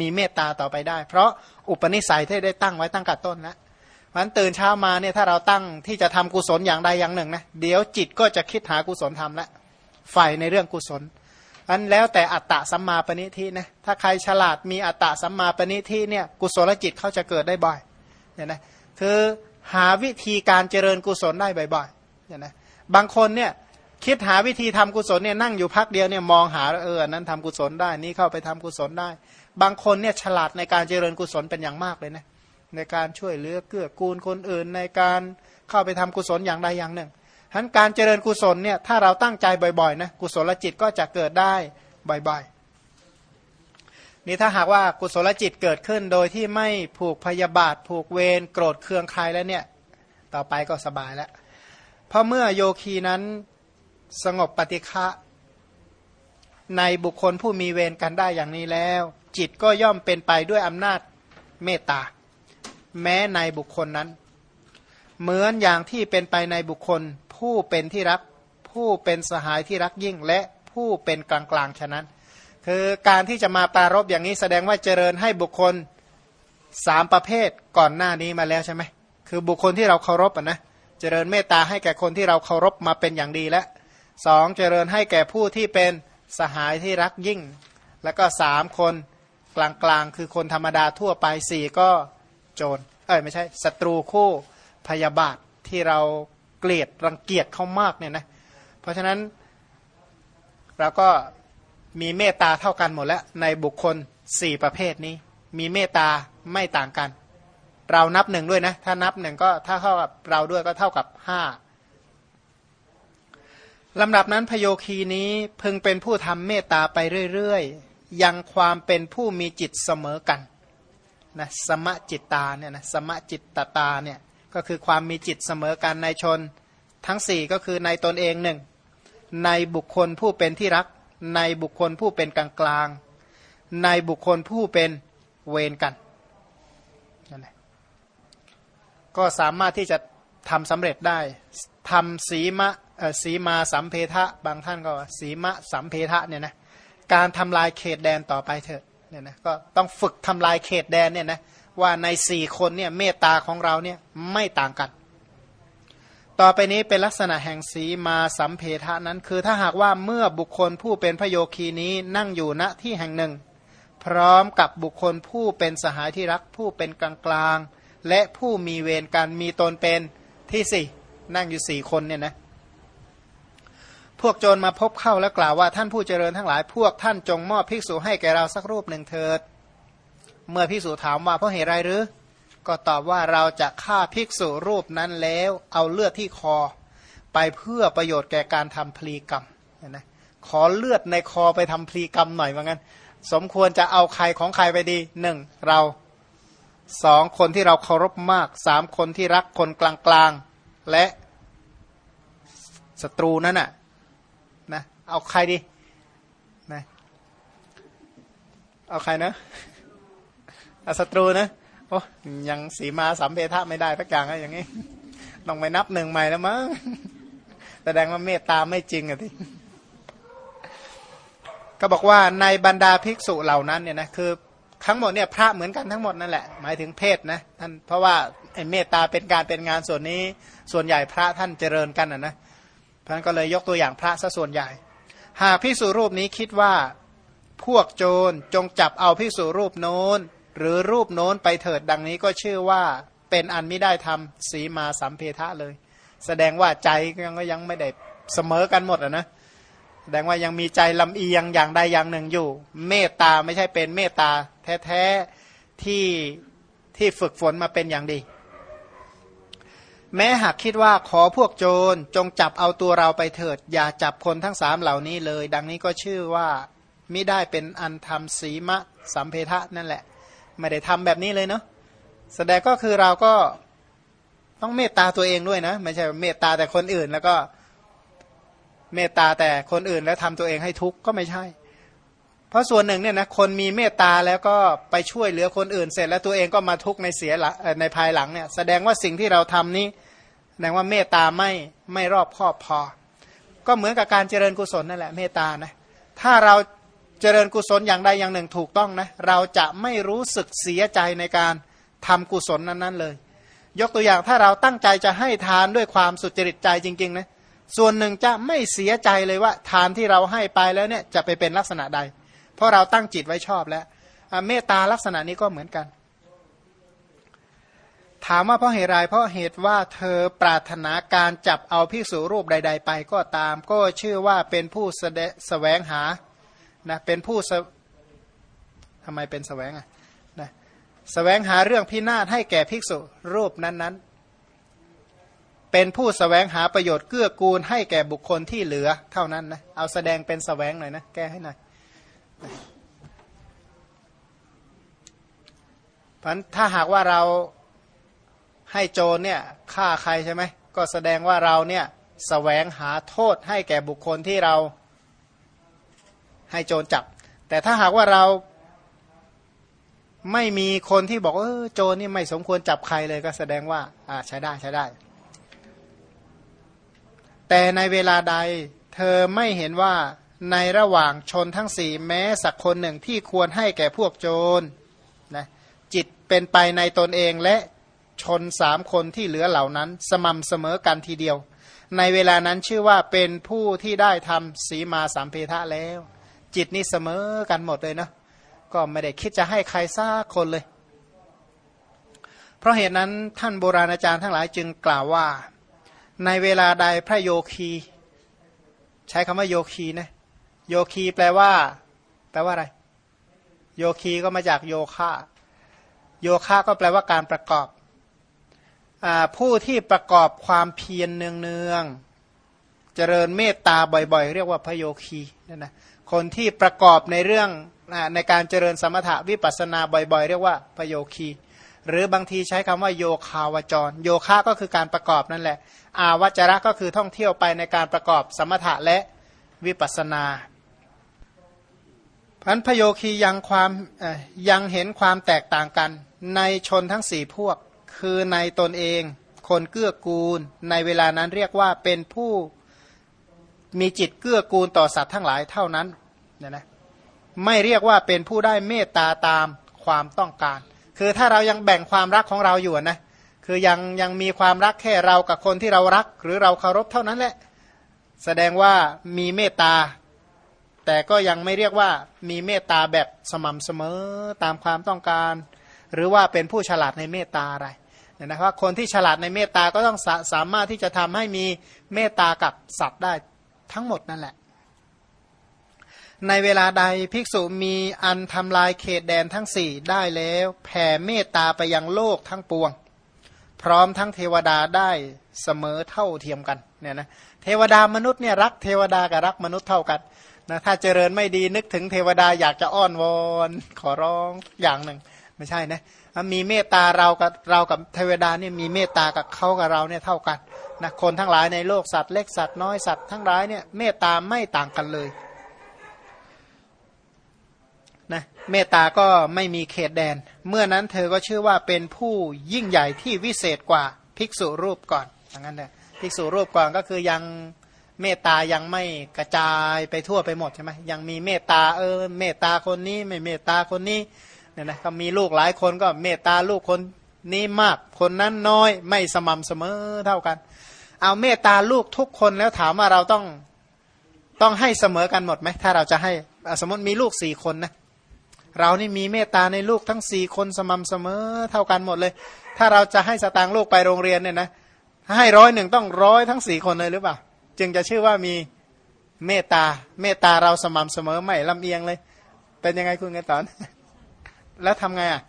Speaker 2: มีเมตตาต่อไปได้ เพราะอุปนิสัยที่ได้ตั้งไว้ตั้งแต่ต้นแล้ว มันตื่นเช้ามาเนี่ยถ้าเราตั้งที่จะทำกุศลอย่างใดอย่างหนึ่งนะเดี๋ยวจิตก็จะคิดหากุศลทำละใฝ่ในเรื่องกุศลอันแล้วแต่อัตตะสัมมาปณิทินะถ้าใครฉลาดมีอัตตะสัมมาปณิทิเนี่ยกุศลจิตเขาจะเกิดได้บ่อยเนี่ยนะคือหาวิธีการเจริญกุศลได้บ่อยๆเนี่ยนะบางคนเนี่ยคิดหาวิธีทำกุศลเนี่ยนั่งอยู่พักเดียวเนี่ยมองหาเออนั้นทำกุศลได้นี่เข้าไปทำกุศลได้ บางคนเนี่ยฉลาดในการเจริญกุศลเป็นอย่างมากเลยนะ ในการช่วยเหลือเกื้อกูลคนอื่นในการเข้าไปทำกุศลอย่างใดอย่างหนึ่งฉะนั้นการเจริญกุศลเนี่ยถ้าเราตั้งใจบ่อยๆนะกุศลจิตก็จะเกิดได้บ่อยๆนี่ถ้าหากว่ากุศลจิตเกิดขึ้นโดยที่ไม่ผูกพยาบาท ผูกเวรโกรธเคืองใครแล้วเนี่ยต่อไปก็สบายแล้วเพราะเมื่อโยคีนั้นสงบปฏิฆะในบุคคลผู้มีเวรกันได้อย่างนี้แล้ว จิตก็ย่อมเป็นไปด้วยอำนาจเมตตา แม้ในบุคคลนั้น เหมือนอย่างที่เป็นไปในบุคคล ผู้เป็นที่รัก ผู้เป็นสหายที่รักยิ่ง และผู้เป็นกลางกลางฉะนั้น คือการที่จะมาปรารบอย่างนี้แสดงว่าเจริญให้บุคคลสามประเภทก่อนหน้านี้มาแล้วใช่ไหมคือบุคคลที่เราเคารพนะเจริญเมตตาให้แก่คนที่เราเคารพมาเป็นอย่างดีแล้วสองเจริญให้แก่ผู้ที่เป็นสหายที่รักยิ่ง แล้วก็สามคนกลางกลางคือคนธรรมดาทั่วไปสี่ก็ โจรเอ้ยไม่ใช่ศัตรูคู่พยาบาทที่เราเกลียดรังเกียจเขามากเนี่ยนะเพราะฉะนั้นเราก็มีเมตตาเท่ากันหมดแล้ว ในบุคคลสี่ประเภทนี้ มีเมตตาไม่ต่างกัน เรานับหนึ่งด้วยนะ ถ้านับหนึ่งก็ถ้าเท่ากับเราด้วยก็เท่ากับห้าลำดับนั้นพโยคีนี้พึงเป็นผู้ทำเมตตาไปเรื่อย ๆ ยังความเป็นผู้มีจิตเสมอกัน นะสมจิตตาเนี่ยนะสมจิตตตาเนี่ยก็คือความมีจิตเสมอกันในชน ทั้งสี่ก็คือในตนเองหนึ่งในบุคคลผู้เป็นที่รัก ในบุคคลผู้เป็นกลางกลางในบุคคลผู้เป็นเวรกันนั่นแหละก็สามารถที่จะทำสำเร็จได้ทำสีมะสีมาสัมเพทะบางท่านก็สีมะสัมเพทะเนี่ยนะการทำลายเขตแดนต่อไปเถอะ เนี่ยนะก็ต้องฝึกทำลายเขตแดนเนี่ยนะว่าในสี่คนเนี่ยเมตตาของเราเนี่ยไม่ต่างกัน ต่อไปนี้เป็นลักษณะแห่งสีมาสัมเพทะนั้น คือถ้าหากว่าเมื่อบุคคลผู้เป็นพโยคีนี้นั่งอยู่ณที่แห่งหนึ่ง พร้อมกับบุคคลผู้เป็นสหายที่รักผู้เป็นกลางกลางและผู้มีเวรการมีตนเป็นที่สี่นั่งอยู่สี่คนเนี่ยนะ พวกโจรมาพบเข้าแล้วกล่าวว่าท่านผู้เจริญทั้งหลายพวกท่านจงมอบภิกษุให้แก่เราสักรูปหนึ่งเถิด เมื่อภิกษุถามว่าเพราะเหตุไรหรือ ก็ตอบว่าเราจะฆ่าภิกษุรูปนั้นแล้วเอาเลือดที่คอ ไปเพื่อประโยชน์แก่การทำพลีกรรมนะขอเลือดในคอไปทำพลีกรรมหน่อยว่างั้น สมควรจะเอาใครของใครไปดีหนึ่งเราสองคนที่เราเคารพมากสามคนที่รักคนกลางๆและศัตรูนั่นน่ะ เอาใครดีนะเอาใครนะเอาศัตรูนะโอ้ยังสีมาสามเพทะไม่ได้ทักอย่างอะอย่างนี้ต้องไปนับหนึ่งใหม่แล้วมั้งแสดงว่าเมตตาไม่จริงอะที่ก็บอกว่าในบรรดาภิกษุเหล่านั้นเนี่ยนะคือทั้งหมดเนี่ยพระเหมือนกันทั้งหมดนั่นแหละหมายถึงเพศนะท่านเพราะว่าไอ้เมตตาเป็นการเป็นงานส่วนนี้ ส่วนใหญ่พระท่านเจริญกันนะนะพระนก็เลยยกตัวอย่างพระซะส่วนใหญ่ หากพิสูรูปนี้คิดว่าพวกโจรจงจับเอาพิสูรูปโน้น หรือรูปโน้นไปเถิดดังนี้ก็ชื่อว่าเป็นอันไม่ได้ทำสีมาสัมเพทะเลย แสดงว่าใจยังก็ยังไม่ได้เสมอกันหมดอะนะแสดงว่ายังมีใจลำเอียงอย่างใดอย่างหนึ่งอยู่ เมตตาไม่ใช่เป็นเมตตาแท้ๆที่ที่ฝึกฝนมาเป็นอย่างดี แม้หากคิดว่าขอพวกโจรจงจับเอาตัวเราไปเถิด อย่าจับคนทั้งสามเหล่านี้เลย ดังนี้ก็ชื่อว่ามิได้เป็นอันทำสีมะสัมเพทะนั่นแหละ ไม่ได้ทำแบบนี้เลยเนาะแสดงก็คือเราก็ต้องเมตตาตัวเองด้วยนะ ไม่ใช่เมตตาแต่คนอื่นแล้วก็เมตตาแต่คนอื่นแล้วทำตัวเองให้ทุกข์ก็ไม่ใช่ เพราะส่วนหนึ่งเนี่ยนะคนมีเมตตาแล้วก็ไปช่วยเหลือคนอื่นเสร็จแล้วตัวเองก็มาทุกข์ในเสียในภายหลังเนี่ยแสดงว่าสิ่งที่เราทำนี้แสดงว่าเมตตาไม่ไม่รอบครอบพอ ก็เหมือนกับการเจริญกุศลนั่นแหละเมตตานะถ้าเราเจริญกุศลอย่างใดอย่างหนึ่งถูกต้องนะเราจะไม่รู้สึกเสียใจในการทำกุศลนั้นๆเลย ยกตัวอย่างถ้าเราตั้งใจจะให้ทานด้วยความสุจริตใจจริงๆนะส่วนหนึ่งจะไม่เสียใจเลยว่าทานที่เราให้ไปแล้วเนี่ยจะไปเป็นลักษณะใด ราะเราตั้งจิตไว้ชอบแล้วเมตตาลักษณะนี้ก็เหมือนกัน ถามว่าเพราะเหตุไรเพราะเหตุว่าเธอปรารถนาการจับเอาภิกษุรูปใด ๆ ไปก็ตาม ก็ชื่อว่าเป็นผู้สแสวงหานะเป็นผู้ทำไมเป็นแสวงอะนะแสวงหาเรื่องพินาศให้แก่ภิกษุรูปนั้นๆ เป็นผู้สแสวงหาประโยชน์เกื้อกูลให้แก่บุคคลที่เหลือเท่านั้นนะ เอาแสดงเป็นสแสวงหน่อยนะ แก้ให้หน่อย เพราะถ้าหากว่าเราให้โจรเนี่ยฆ่าใครใช่ไหมก็แสดงว่าเราเนี่ยสแสวงหาโทษให้แก่บุคคลที่เราให้โจรจับ แต่ถ้าหากว่าเราไม่มีคนที่บอกเออโจรนี่ไม่สมควรจับใครเลยก็แสดงว่าอ่าใช้ได้ใช้ได้ แต่ในเวลาใด เธอไม่เห็นว่า ในระหว่างชนทั้งสี่แม้สักคนหนึ่งที่ควรให้แก่พวกโจรนะจิตเป็นไปในตนเองและชนสามคนที่เหลือเหล่านั้น สม่ำเสมอกันทีเดียว ในเวลานั้นชื่อว่าเป็นผู้ที่ได้ทำสีมาสามเพทะแล้ว จิตนี่เสมอกันหมดเลยเนาะก็ไม่ได้คิดจะให้ใครซักคนเลย เพราะเหตุนั้นท่านโบราณอาจารย์ทั้งหลายจึงกล่าวว่า ในเวลาใดพระโยคี ใช้คำว่าโยคีนะ โยคีแปลว่า แปลว่าอะไร โยคีก็มาจากโยคะโยคะก็แปลว่าการประกอบอผู้ที่ประกอบความเพียรเนืองๆเจริญเมตตาบ่อยๆ เรียกว่าพโยคีนั่นนะคนที่ประกอบในเรื่องในการเจริญสมถะวิปัสนาบ่อยๆ เรียกว่าพโยคี หรือบางทีใช้คำว่าโยคาวจร โยคะก็คือการประกอบนั่นแหละ อาวจระก็คือท่องเที่ยวไปในการประกอบสมถะและวิปัสนา พันพโยคียังความยังเห็นความแตกต่างกัน ในชนทั้งสี่พวก คือในตนเอง คนเกื้อกูล ในเวลานั้นเรียกว่าเป็นผู้มีจิตเกื้อกูลต่อสัตว์ทั้งหลายเท่านั้นเนี่ยนะไม่เรียกว่าเป็นผู้ได้เมตตาตามความต้องการ คือถ้าเรายังแบ่งความรักของเราอยู่นะคือยังยังมีความรักแค่เรากับคนที่เรารัก หรือเราเคารพเท่านั้นแหละ แสดงว่ามีเมตตา แต่ก็ยังไม่เรียกว่ามีเมตตาแบบสม่ำเสมอตามความต้องการ หรือว่าเป็นผู้ฉลาดในเมตตาอะไรเนี่ยนะว่าคนที่ฉลาดในเมตตาก็ต้องสาสามารถที่จะทำให้มีเมตตากับสัตว์ได้ทั้งหมดนั่นแหละ ในเวลาใดภิกษุมีอันทำลายเขตแดนทั้งสี่ได้แล้วแผ่เมตตาไปยังโลกทั้งปวง พร้อมทั้งเทวดาได้เสมอเท่าเทียมกันเนี่ยนะเทวดามนุษย์เนี่ยรักเทวดากับรักมนุษย์เท่ากัน นะถ้าเจริญไม่ดีนึกถึงเทวดาอยากจะอ้อนวอนขอร้องอย่างหนึ่ง ไม่ใช่นะมีเมตตาเรากับเรากับเทวดาเนี่ยมีเมตตากับเขากับเราเนี่ยเท่ากันนะคนทั้งหลายในโลกสัตว์เล็กสัตว์น้อยสัตว์ทั้งหลายเนี่ยเมตตาไม่ต่างกันเลยนะเมตตาก็ไม่มีเขตแดน เมื่อนั้นเธอก็ชื่อว่าเป็นผู้ยิ่งใหญ่ที่วิเศษกว่าภิกษุรูปก่อนอย่างนั้นแหละภิกษุรูปก่อนก็คือยัง เมตตายังไม่กระจายไปทั่วไปหมดใช่ไหมยังมีเมตตาเออเมตตาคนนี้ไม่เมตตาคนนี้เนี่ยนะก็มีลูกหลายคนก็เมตตาลูกคนนี้มากคนนั้นน้อยไม่สม่ำเสมอเท่ากัน เอาเมตตาลูกทุกคนแล้วถามว่าเราต้องต้องให้เสมอกันหมดไหมถ้าเราจะให้สมมติมีลูกสี่คนนะเรานี่มีเมตตาในลูกทั้งสี่คนสม่ำเสมอเท่ากันหมดเลย ถ้าเราจะให้สตางค์ลูกไปโรงเรียนเนี่ยนะให้ร้อยหนึ่งต้องร้อยทั้งสี่คนเลยหรือเปล่า จึงจะชื่อว่ามีเมตตา เมตตาเราสม่ำเสมอไม่ลำเอียงเลย เป็นยังไงคุณกันตอน แล้วทำไงอะ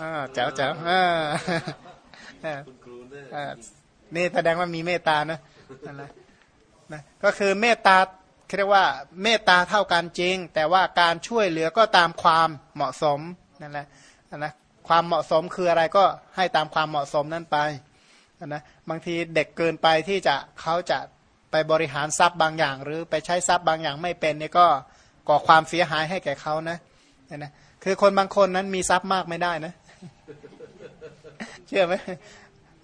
Speaker 2: อ่าแจ๋วแจ๋วอ่านี่แสดงว่ามีเมตตานะนะก็คือเมตตาเรียกว่าเมตตาเท่ากันจริง แต่ว่าการช่วยเหลือก็ตามความเหมาะสมนั่นแหละนะความเหมาะสมคืออะไรก็ให้ตามความเหมาะสมนั่นไป นะบางทีเด็กเกินไปที่จะเขาจะไปบริหารทรัพย์บางอย่าง หรือไปใช้ทรัพย์บางอย่างไม่เป็นนี่ก็ก่อความเสียหายให้แก่เขานะนะคือคนบางคนนั้นมีทรัพย์มากไม่ได้นะ เชื่อไหม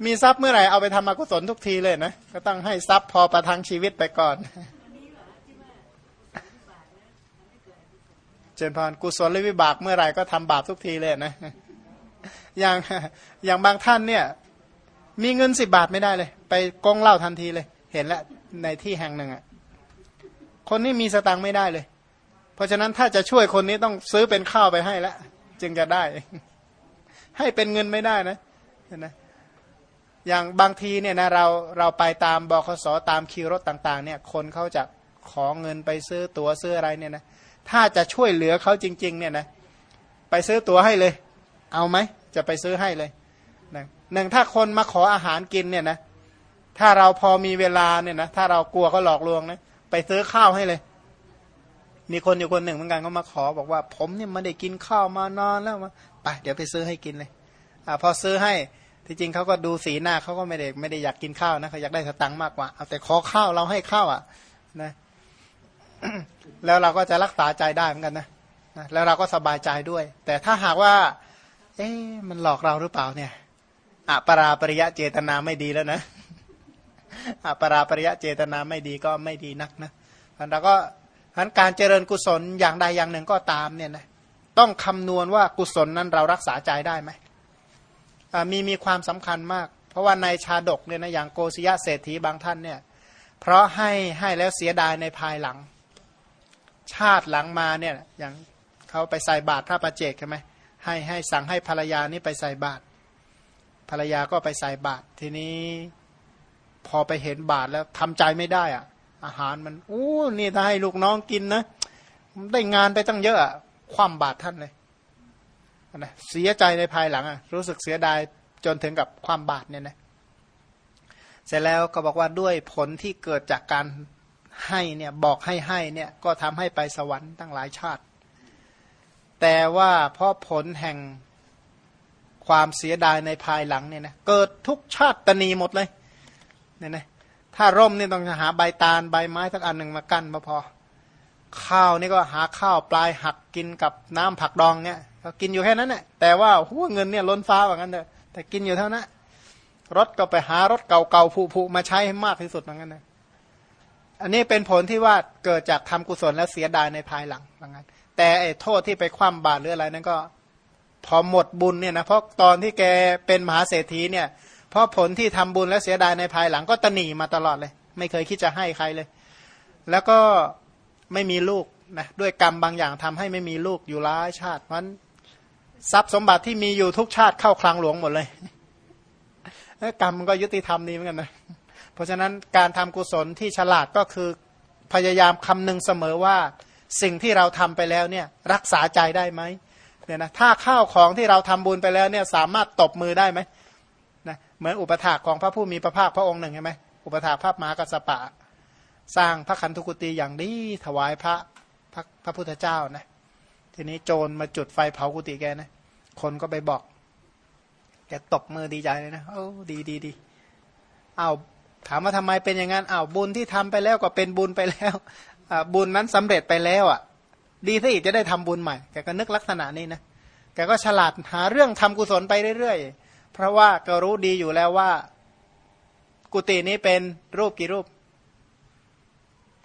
Speaker 2: มีทรัพย์เมื่อไหร่เอาไปทำอกุศลทุกทีเลยนะก็ต้องให้ทรัพย์พอประทังชีวิตไปก่อนเจนพรกุศลวิบากเมื่อไหร่ก็ทำบาปทุกทีเลยนะอย่างอย่างบางท่านเนี่ย มีเงินสิบบาทไม่ได้เลย ไปกองเหล้าทันทีเลย เห็นแล้วในที่แห่งหนึ่งอะคนนี้มีสตังค์ไม่ได้เลย เพราะฉะนั้นถ้าจะช่วยคนนี้ต้องซื้อเป็นข้าวไปให้แล้วจึงจะได้ ให้เป็นเงินไม่ได้นะเห็นไหมอย่างบางทีเนี่ยนะเราเราไปตามบคสตามคิวรถต่าง ๆ เนี่ยคนเขาจะขอเงินไปซื้อตั๋วซื้ออะไรเนี่ยนะถ้าจะช่วยเหลือเขาจริง ๆ เนี่ยนะไปซื้อตั๋วให้เลย เอาไหมจะไปซื้อให้เลย หนึ่งถ้าคนมาขออาหารกินเนี่ยนะถ้าเราพอมีเวลาเนี่ยนะถ้าเรากลัวเขาหลอกลวงนะไปซื้อข้าวให้เลย มีคนอยู่คนหนึ่งเหมือนกันก็มาขอบอกว่า ผมเนี่ยไม่ได้กินข้าวมานอนแล้วมาไปเดี๋ยวไปซื้อให้กินเลยอ่าพอซื้อให้ที่จริงเขาก็ดูสีหน้าเขาก็ไม่ได้ไม่ได้อยากกินข้าวนะเขาอยากได้สตังค์มากกว่าเอาแต่ขอข้าวเราให้ข้าวอะนะแล้วเราก็จะรักษาใจได้เหมือนกันนะนะแล้วเราก็สบายใจด้วย แต่ถ้าหากว่า เอ๊ะมันหลอกเราหรือเปล่าเนี่ย อะปราปริยะเจตนาไม่ดีแล้วนะอะปราปริยะเจตนาไม่ดีก็ไม่ดีนักนะเราก็อันการเจริญกุศลอย่างใดอย่างหนึ่งก็ตามเนี่ยนะต้องคำนวณว่ากุศลนั้นเรารักษาใจได้ไหมมีมีความสำคัญมาก เพราะว่าในชาดกเนี่ยนะอย่างโกศยะเศรษฐีบางท่านเนี่ยเพราะให้ให้แล้วเสียดายในภายหลัง ชาติหลังมาเนี่ยอย่างเขาไปใส่บาตรพระประเจกใช่ไหมให้ให้สั่งให้ภรรยานี่ไปใส่บาตร ภรรยาก็ไปใส่บาตรทีนี้พอไปเห็นบาตรแล้วทำใจไม่ได้อะ อาหารมันโอ้นี่ถ้าให้ลูกน้องกินนะได้งานไปตั้งเยอะอะคว่ำบาตรท่านเลยนะเสียใจในภายหลังอะรู้สึกเสียดายจนถึงกับความบาตรเนี่ยนะเสร็จแล้วก็บอกว่าด้วยผลที่เกิดจากการให้เนี่ยบอกให้ให้เนี่ยก็ทำให้ไปสวรรค์ตั้งหลายชาติ แต่ว่าเพราะผลแห่ง ความเสียดายในภายหลังเนี่ยนะเกิดทุกชาติตนีหมดเลยเนี่ยนะถ้าร่มเนี่ยต้องหาใบตาลใบไม้สักอันหนึ่งมากั้นมาพอ ข้าวนี่ก็หาข้าวปลายหักกินกับน้ำผักดองเนี่ยก็กินอยู่แค่นั้นแหละแต่ว่าหัวเงินเนี่ยล้นฟ้าแบบนั้นเลยแต่กินอยู่เท่านั้นรถก็ไปหารถเก่าๆผุๆมาใช้ให้มากที่สุดเหมือนกันนะอันนี้เป็นผลที่ว่าเกิดจากทำกุศลแล้วเสียดายในภายหลังเหมือนกันแต่ไอ้โทษที่ไปคว่ำบาตรหรืออะไรนั้นก็ พอหมดบุญเนี่ยนะเพราะตอนที่แกเป็นมหาเศรษฐีเนี่ยเพราะผลที่ทำบุญแล้วเสียดายในภายหลังก็ตนีมาตลอดเลย ไม่เคยคิดจะให้ใครเลย แล้วก็ไม่มีลูกนะด้วยกรรมบางอย่างทำให้ไม่มีลูกอยู่ร้ายชาติเพราะทรัพย์สมบัติที่มีอยู่ทุกชาติเข้าคลังหลวงหมดเลยกรรมมันก็ยุติธรรมดีเหมือนกันนะเพราะฉะนั้นการทำกุศลที่ฉลาดก็คือพยายามคำนึงเสมอว่าสิ่งที่เราทำไปแล้วเนี่ยรักษาใจได้ไหม เนี่ยนะถ้าข้าวของที่เราทำบุญไปแล้วเนี่ยสามารถตบมือได้ไหมนะเหมือนอุปถากของพระผู้มีพระภาคพระองค์หนึ่งใช่ไหมอุปถากพระมหากัสปะ สร้างพระคันธุกุตีอย่างดีถวายพระพระพระพุทธเจ้านะทีนี้โจรมาจุดไฟเผากุฏิแกนะคนก็ไปบอกแกตบมือดีใจเลยนะโอ้ดีดีดีเอาถามว่าทำไมเป็นอย่างนั้นเอาบุญที่ทำไปแล้วก็เป็นบุญไปแล้วบุญนั้นสำเร็จไปแล้วอะ ดีซะอีกจะได้ทำบุญใหม่แกก็นึกลักษณะนี้นะแกก็ฉลาดหาเรื่องทำกุศลไปเรื่อยๆ เพราะว่าก็รู้ดีอยู่แล้วว่า กุฏินี้เป็นรูปกี่รูป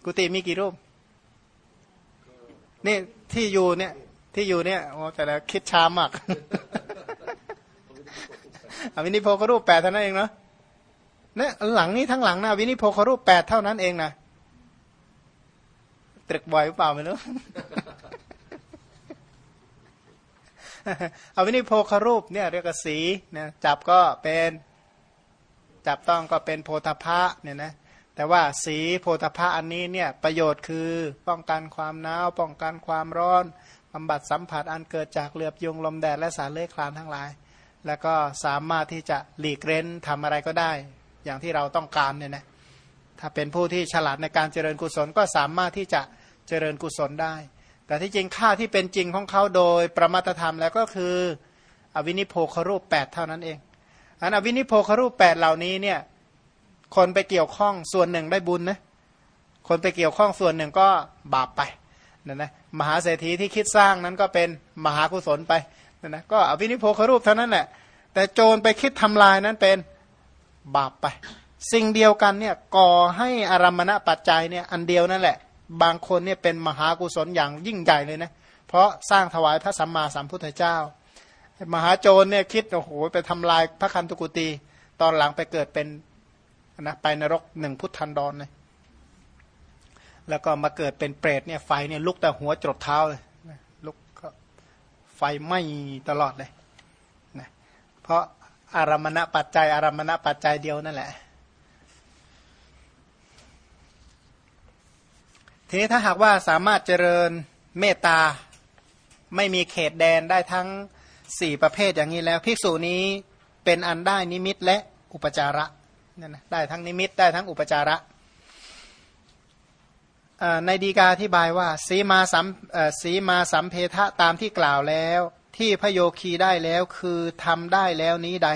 Speaker 2: กุฏิมีกี่รูป นี่ที่อยู่เนี่ย ที่อยู่เนี่ยโอ้แต่ละคิดช้ามากอวินิโพครูปแปดเท่านั้นเองเนาะเนี่ยหลังนี้ทั้งหลังนะวินิโพครูปแปดเท่านั้นเองนะ ตรึกบ่อยหรือเปล่าไม่รู้เอาวินิโพครูปเนี่ยเรียกว่าสีนี่ยจับก็เป็นจับต้องก็เป็นโพธพะเนี่ยนะแต่ว่าสีโพธพะอันนี้เนี่ยประโยชน์คือป้องกันความหนาวป้องกันความร้อนบำบัดสัมผัสอันเกิดจากเหลือบยุงลมแดดและสารเลือดคลานทั้งหลาย แล้วก็สามารถที่จะหลีกเล้นทำอะไรก็ได้ อย่างที่เราต้องการเนี่ยนะถ้าเป็นผู้ที่ฉลาดในการเจริญกุศลก็สามารถที่จะ เจริญกุศลได้ แต่ที่จริงค่าที่เป็นจริงของเขาโดยประมาตธรรมแล้วก็คือ อวินิโพครูป 8 เท่านั้นเอง อันอวินิโพครูป 8 เหล่านี้เนี่ยคนไปเกี่ยวข้องส่วนหนึ่งได้บุญนะคนไปเกี่ยวข้องส่วนหนึ่งก็บาปไปนะนะมหาเศรษฐีที่คิดสร้างนั้นก็เป็นมหากุศลไปนะนะก็อภินิโพครูปเท่านั้นแหละแต่โจรไปคิดทำลายนั้นเป็นบาปไป สิ่งเดียวกันเนี่ยก่อให้อารมณปัจจัยเนี่ยอันเดียวนั่นแหละ บางคนเนี่ยเป็นมหากุศลอย่างยิ่งใหญ่เลยนะ เพราะสร้างถวายพระสัมมาสัมพุทธเจ้า มหาโจรเนี่ยคิดโอ้โหไปทำลายพระคันตุกุตีตอนหลังไปเกิดเป็นนะไปนรกหนึ่งพุทธันดรเลยแล้วก็มาเกิดเป็นเปรตเนี่ยไฟเนี่ยลุกแต่หัวจดเท้าเลยลุกก็ไฟไหม้ตลอดเลยนะเพราะอารมณปัจจัยอารมณปัจจัยเดียวนั่นแหละ ทีนี้ถ้าหากว่าสามารถเจริญเมตตาไม่มีเขตแดนได้ทั้งสี่ประเภทอย่างนี้แล้ว ภิกษุนี้เป็นอันได้นิมิตและอุปจาระนั่นนะได้ทั้งนิมิตได้ทั้งอุปจาระในดีกาอธิบายว่าสีมาสัมสีมาสัมเพทะตามที่กล่าวแล้ว ที่พโยคีได้แล้วคือทำได้แล้วนี้ใด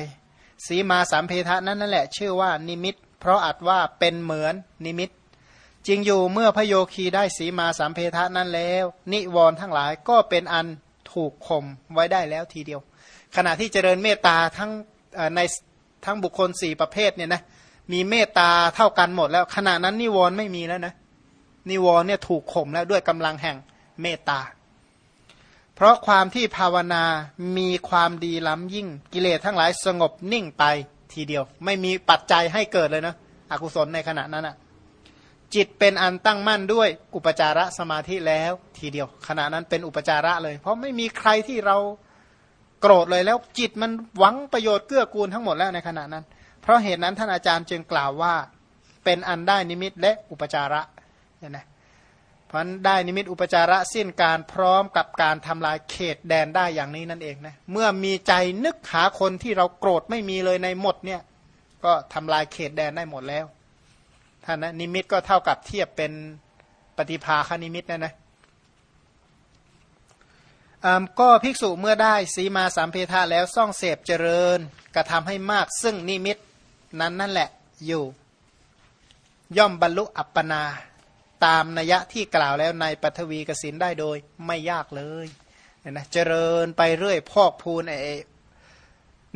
Speaker 2: สีมาสัมเพทะนั้นนั่นแหละชื่อว่านิมิต เพราะอัดว่าเป็นเหมือนนิมิต จริงอยู่เมื่อพโยคีได้สีมาสามเพทะนั้นแล้ว นิวรณ์ทั้งหลายก็เป็นอันถูกข่มไว้ได้แล้วทีเดียว ขณะที่เจริญเมตตาทั้งในทั้งบุคคลสี่ประเภทเนี่ยนะมีเมตตาเท่ากันหมดแล้ว ขณะนั้นนิวรณ์ไม่มีแล้วนะนิวรณ์เนี่ยถูกข่มแล้วด้วยกำลังแห่งเมตตา เพราะความที่ภาวนามีความดีล้ำยิ่งกิเลสทั้งหลายสงบนิ่งไปทีเดียว ไม่มีปัจจัยให้เกิดเลยนะอกุศลในขณะนั้นอะ จิตเป็นอันตั้งมั่นด้วยอุปจารสมาธิแล้วทีเดียว ขณะนั้นเป็นอุปจาระเลย เพราะไม่มีใครที่เราโกรธเลยแล้วจิตมันหวังประโยชน์เกื้อกูลทั้งหมดแล้วในขณะนั้น เพราะเหตุนั้นท่านอาจารย์จึงกล่าวว่า เป็นอันได้นิมิตและอุปจาระเนี่ยนะเพราะได้นิมิตอุปจาระสิ้นการพร้อมกับการทำลายเขตแดนได้อย่างนี้นั่นเองนะเมื่อมีใจนึกหาคนที่เราโกรธไม่มีเลยในหมดเนี่ยก็ทำลายเขตแดนได้หมดแล้ว ท่านนะนิมิตก็เท่ากับเทียบเป็นปฏิภาคนิมิตนะนะก็ภิกษุเมื่อได้สีมาสามเพทาแล้วซ่องเสพเจริญกระทำให้มากซึ่งนิมิตนั้นนั่นแหละอยู่ ย่อมบรรลุอัปปนา ตามนัยะที่กล่าวแล้วในปัทวีกสินได้โดยไม่ยากเลยเนี่ยนะเจริญไปเรื่อยพอกพูนไอ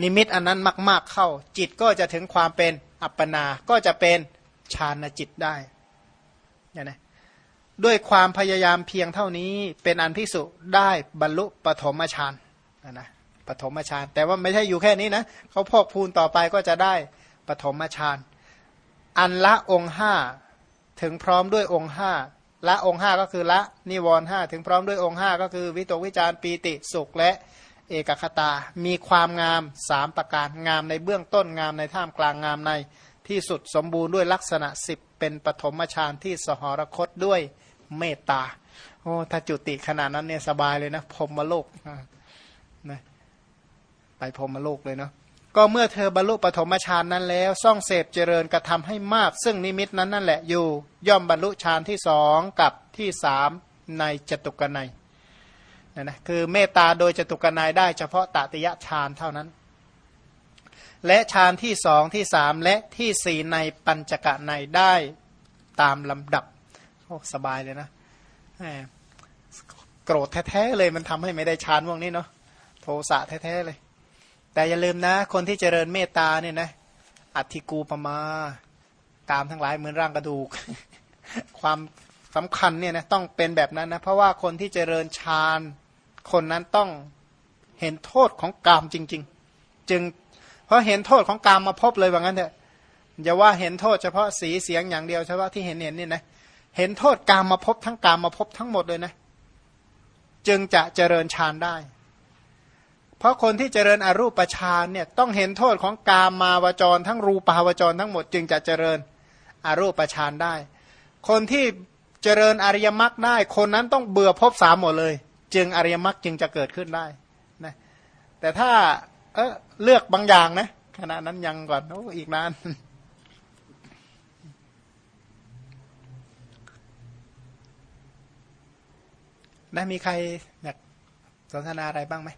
Speaker 2: นิมิตอันนั้นมาก ๆเข้า จิตก็จะถึงความเป็นอัปปนา ก็จะเป็น ฌานจิตได้เนี่ยนะด้วยความพยายามเพียงเท่านี้เป็นอันพิสุได้บรรลุปฐมฌานนะนะปฐมฌานแต่ว่าไม่ใช่อยู่แค่นี้นะเขาพอกพูนต่อไปก็จะได้ปฐมฌานอันละองค์ห้าถึงพร้อมด้วยองค์ห้าละองค์ห้าก็คือละนิวรณ์ห้าถึงพร้อมด้วยองค์ห้าก็คือ วิตกวิจารปีติสุขและเอกคตา มีความงามสามประการงามในเบื้องต้นงามในท่ามกลางงามใน ที่สุดสมบูรณ์ด้วยลักษณะสิบเป็นปฐมฌานที่สหรคตด้วยเมตตาโอ้ถ้าจุติขนาดนั้นเนี่ยสบายเลยนะพรมมโลกนะไปพรมมโลกเลยเนาะก็เมื่อเธอบรรลุปฐมฌานนั้นแล้วซ่องเสพเจริญกระทำให้มาก ซึ่งนิมิตนั้นนั่นแหละอยู่ ย่อมบรรลุฌานที่สองกับที่สามในจตุกนัยนะนะคือเมตตาโดยจตุกนัยได้เฉพาะตติยฌานเท่านั้น และฌานที่สองที่สามและที่สี่ในปัญจกะในได้ตามลำดับโอ้สบายเลยนะโกรธแท้ๆเลยมันทำให้ไม่ได้ฌานพวกนี้เนาะโทสะแท้ๆเลย แต่อย่าลืมนะ คนที่เจริญเมตตาเนี่ยนะอัติกูปมาตามทั้งหลายเหมือนร่างกระดูก ความสำคัญเนี่ยนะต้องเป็นแบบนั้นนะเพราะว่าคนที่เจริญฌานคนนั้นต้องเห็นโทษของกามจริง ๆ จึง เพราะเห็นโทษของกามมาพบเลยว่างั้นเถอะอย่าว่าเห็นโทษเฉพาะสีเสียงอย่างเดียวเฉพาะที่เห็นเห็นนี่นะเห็นโทษกามมาพบทั้งกามมาพบทั้งหมดเลยนะ จึงจะเจริญฌานได้ เพราะคนที่เจริญอรูปฌานเนี่ยต้องเห็นโทษของกามมาวจร ทั้งรูปาวจรทั้งหมด จึงจะเจริญอรูปฌานได้ คนที่เจริญอริยมรรคได้ คนนั้นต้องเบื่อพบสามหมดเลย จึงอริยมรรคจึงจะเกิดขึ้นได้นะแต่ถ้าเออ เลือกบางอย่างนะขณะนั้นยังก่อนโอ้อีกนานนะมีใครอยากสนทนาอะไรบ้างไหม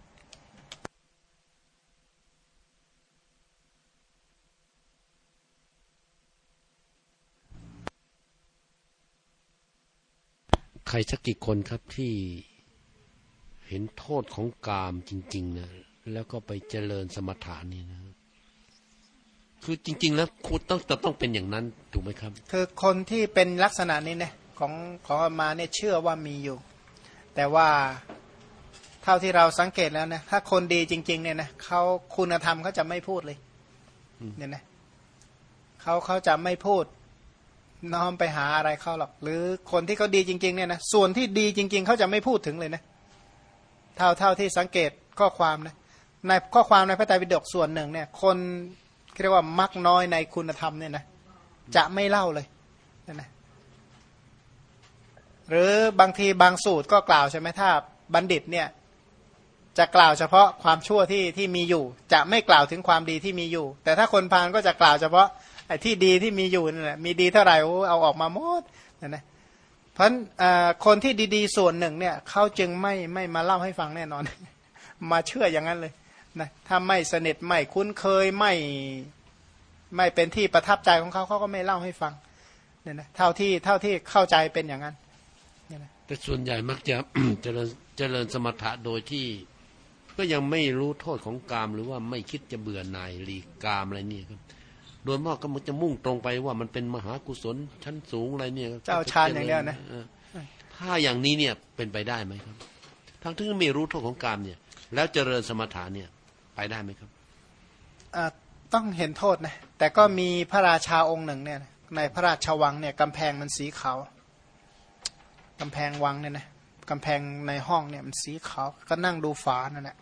Speaker 1: ใครสักกี่คนครับที่เห็นโทษของกามจริง ๆ นะ แล้วก็ไปเจริญสมถานี่นะ คือจริง ๆ แล้วคุณต้องต้องเป็นอย่างนั้นถูกไหมครับ
Speaker 2: คือคนที่เป็นลักษณะนี้เนี่ยของของมาเนี่ยเชื่อว่ามีอยู่ แต่ว่าเท่าที่เราสังเกตแล้วนะถ้าคนดีจริง ๆ เนี่ยนะเขาคุณธรรมเขาจะไม่พูดเลยเนี่ยนะเขาเขาจะไม่พูดน้อมไปหาอะไรเขาหรอก หรือคนที่เขาดีจริง ๆ เนี่ยนะส่วนที่ดีจริง ๆเขาจะไม่พูดถึงเลยนะ เท่าเท่าที่สังเกตข้อความนะ ในข้อความในพระไตรปิฎกส่วนหนึ่งเนี่ย คนเรียกว่ามักน้อยในคุณธรรมเนี่ยนะจะไม่เล่าเลยนะหรือบางทีบางสูตรก็กล่าวใช่ไหมถ้าบัณฑิตเนี่ยจะกล่าวเฉพาะความชั่วที่ที่มีอยู่ จะไม่กล่าวถึงความดีที่มีอยู่ แต่ถ้าคนพาลก็จะกล่าวเฉพาะไอ้ที่ดีที่มีอยู่นั่นแหละมีดีเท่าไหร่เอาออกมาหมดนะนะเพราะคนที่ดีๆส่วนหนึ่งเนี่ยเขาจึงไม่ไม่มาเล่าให้ฟังแน่นอน มาเชื่ออย่างนั้นเลย นะถ้าไม่สนิทไม่คุ้นเคยไม่ไม่เป็นที่ประทับใจของเขาเขาก็ไม่เล่าให้ฟังเนี่ยนะเท่าที่เท่าที่เข้าใจเป็นอย่างนั้นเนี่ยนะ
Speaker 1: แต่ส่วนใหญ่มักจะเจริญเจริญสมถะโดยที่ ก็ยังไม่รู้โทษของกามหรือว่าไม่คิดจะเบื่อหน่ายหลีกกามอะไรเนี่ยครับโดยมากก็มันจะมุ่งตรงไปว่ามันเป็นมหากุศลชั้นสูงอะไรเนี่ย
Speaker 2: เจ้าชาญอย่างเดียวนะ
Speaker 1: ออถ้าอย่างนี้เนี่ยเป็นไปได้ไหมครับ ทั้งที่ไม่รู้โทษของกามเนี่ย แล้วเจริญสมถะเนี่ย ได้ไหมครับ
Speaker 2: ต้องเห็นโทษนะแต่ก็มีพระราชาองค์หนึ่งเนี่ยในพระราชวังเนี่ยกำแพงมันสีขาวกำแพงวังเนี่ยนะกำแพงในห้องเนี่ยมันสีขาวก็นั่งดูฝานั่นแหละ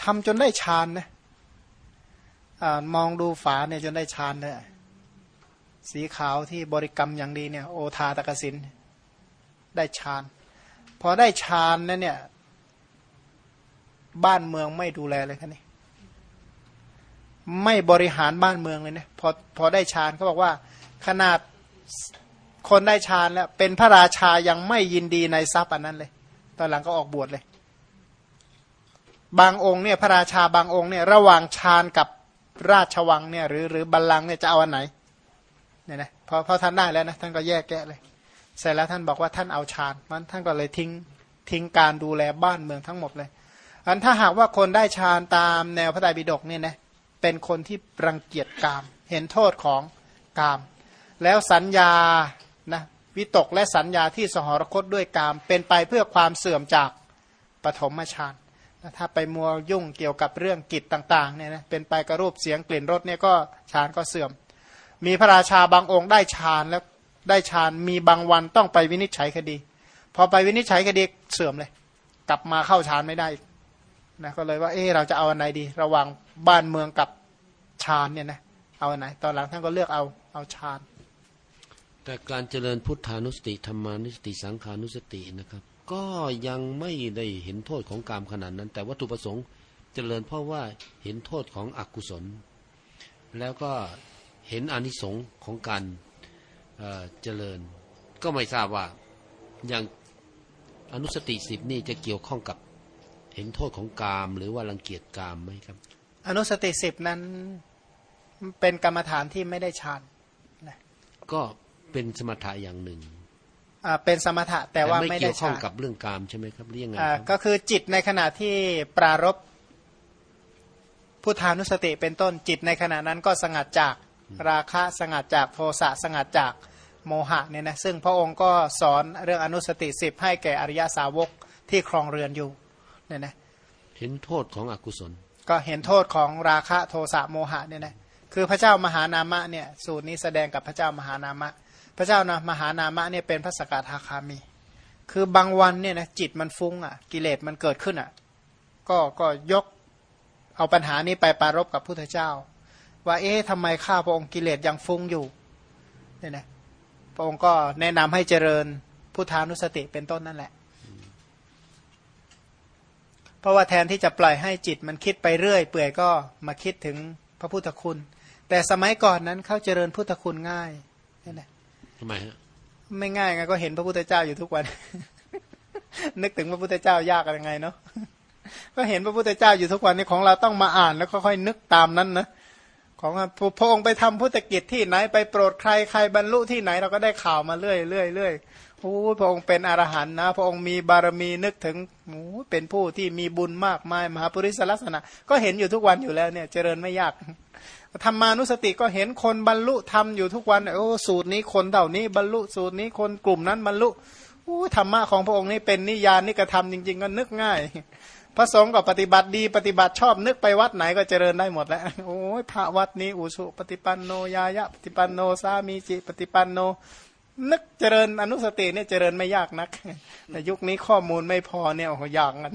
Speaker 2: ทำจนได้ฌานนะมองดูฝาเนี่ยจนได้ฌานเลยสีขาวที่บริกรรมอย่างดีเนี่ย โอทาตกสินได้ฌาน พอได้ฌานนั้นเนี่ย บ้านเมืองไม่ดูแลเลยครับนี่ไม่บริหารบ้านเมืองเลยเนี่ยพอพอได้ฌานเขาบอกว่า ขนาดคนได้ฌานแล้ว เป็นพระราชายังไม่ยินดีในทรัพย์อันนั้นเลย ตอนหลังก็ออกบวชเลย บางองค์เนี่ยพระราชาบางองค์เนี่ย ระหว่างฌานกับราชวังเนี่ย หรือหรือบัลลังก์เนี่ยจะเอาอันไหนเนี่ยนะพอพอท่านได้แล้วนะท่านก็แยกแยะเลยเสร็จแล้วท่านบอกว่าท่านเอาฌานมันท่านก็เลยทิ้งทิ้งการดูแลบ้านเมืองทั้งหมดเลย อันถ้าหากว่าคนได้ฌานตามแนวพระไตรปิฎกเนี่ยนะเป็นคนที่รังเกียจกาม เห็นโทษของกาม แล้วสัญญานะวิตกและสัญญาที่สหรคตด้วยกาม เป็นไปเพื่อความเสื่อมจากปฐมฌานถ้าไปมัวยุ่งเกี่ยวกับเรื่องกิจต่างๆเนี่ยนะเป็นไปกระรูปเสียงกลิ่นรสเนี่ยก็ฌานก็เสื่อม มีพระราชาบางองค์ได้ฌานแล้วได้ฌานมีบางวันต้องไปวินิจฉัยคดี พอไปวินิจฉัยคดีเสื่อมเลย กลับมาเข้าฌานไม่ได้อีก นะก็เลยว่าเออเราจะเอาอันไหนดี ระหว่างบ้านเมืองกับฌานเนี่ยนะเอาอันไหนตอนหลังท่านก็เลือกเอาเอาฌาน
Speaker 1: แต่การเจริญพุทธานุสติธรรมานุสติสังขานุสตินะครับ ก็ยังไม่ได้เห็นโทษของกามขนาดนั้น แต่วัตถุประสงค์เจริญเพราะว่าเห็นโทษของอกุศล แล้วก็เห็นอนิสงค์ของการเเจริญ ก็ไม่ทราบว่าอย่างอนุสติสิบนี่จะเกี่ยวข้องกับ เห็นโทษของกาม หรือว่ารังเกียจกามไหมครับ
Speaker 2: อนุสติสิบนั้นเป็นกรรมฐานที่ไม่ได้ฌาน
Speaker 1: ก็เป็นสมถะอย่างหนึ่ง
Speaker 2: อ่าเป็นสมถะแต่ว่าไม่ได้
Speaker 1: เกี่ยวข้อง
Speaker 2: ฌาน
Speaker 1: กับเรื่องกามใช่ไหมครับหรือยังไง
Speaker 2: อ่า
Speaker 1: ครับ
Speaker 2: ก็คือจิตในขณะที่ปรารบพุทธานุสติเป็นต้นจิตในขณะนั้นก็สงัดจากราคะสงัดจากโทสะสงัดจากโมหะเนี่ยนะซึ่งพระองค์ก็สอนเรื่องอนุสติสิบให้แก่อริยสาวกที่ครองเรือนอยู่ เนี่ยนะ
Speaker 1: เห็นโทษของอกุศล
Speaker 2: ก็เห็นโทษของราคะโทสะโมหะเนี่ยนะคือพระเจ้ามหานามะเนี่ยสูตรนี้แสดงกับพระเจ้ามหานามะ พระเจ้านะมหานามะเนี่ยเป็นพระสกทาคามี คือบางวันเนี่ยนะจิตมันฟุ้งอะ กิเลสมันเกิดขึ้นอะ ก็ก็ยกเอาปัญหานี้ไปปรารบกับพุทธเจ้า ว่าเอ๊ะทำไมข้าพระองค์กิเลสยังฟุ้งอยู่เนี่ยนะพระองค์ก็แนะนำให้เจริญพุทธานุสติเป็นต้นนั่นแหละ เพราะว่าแทนที่จะปล่อยให้จิตมันคิดไปเรื่อย เปื่อยก็มาคิดถึงพระพุทธคุณ แต่สมัยก่อนนั้นเขาเจริญพุทธคุณง่ายนี่แหละ
Speaker 1: ทำไมฮะ
Speaker 2: ไม่ง่ายไงก็เห็นพระพุทธเจ้าอยู่ทุกวัน นึกถึงพระพุทธเจ้ายากยังไงเนาะก็เห็นพระพุทธเจ้าอยู่ทุกวันนี้ของเราต้องมาอ่านแล้วค่อยๆนึกตามนั้นนะของพระองค์ไปทำพุทธกิจที่ไหนไปโปรดใครใครบรรลุที่ไหนเราก็ได้ข่าวมาเรื่อยเรื่อยเรื่อย โอ้ยพระองค์เป็นอรหันต์นะ พระองค์มีบารมีนึกถึงโอ้เป็นผู้ที่มีบุญมากมายมหาปริสลักษณะ ก็เห็นอยู่ทุกวันอยู่แล้วเนี่ยเจริญไม่ยากธรรมานุสติก็เห็นคนบรรลุธรรมอยู่ทุกวันโอ้สูตรนี้คนเท่านี้บรรลุสูตรนี้คนกลุ่มนั้นบรรลุโอ้ธรรมะของพระองค์นี่เป็นนิยานนิกระทำจริง ๆ ก็นึกง่าย พระสงฆ์ก็ปฏิบัติดีปฏิบัติชอบนึกไปวัดไหนก็เจริญได้หมดแล้วโอ้ยพระวัดนี้อุสุปฏิปันโนยายะปฏิปันโนสามีจิปฏิปันโน นึกเจริญอนุสติเนี่ยเจริญไม่ยากนักแต่ยุคนี้ข้อมูลไม่พอเนี่ยโอ้โหยากกัน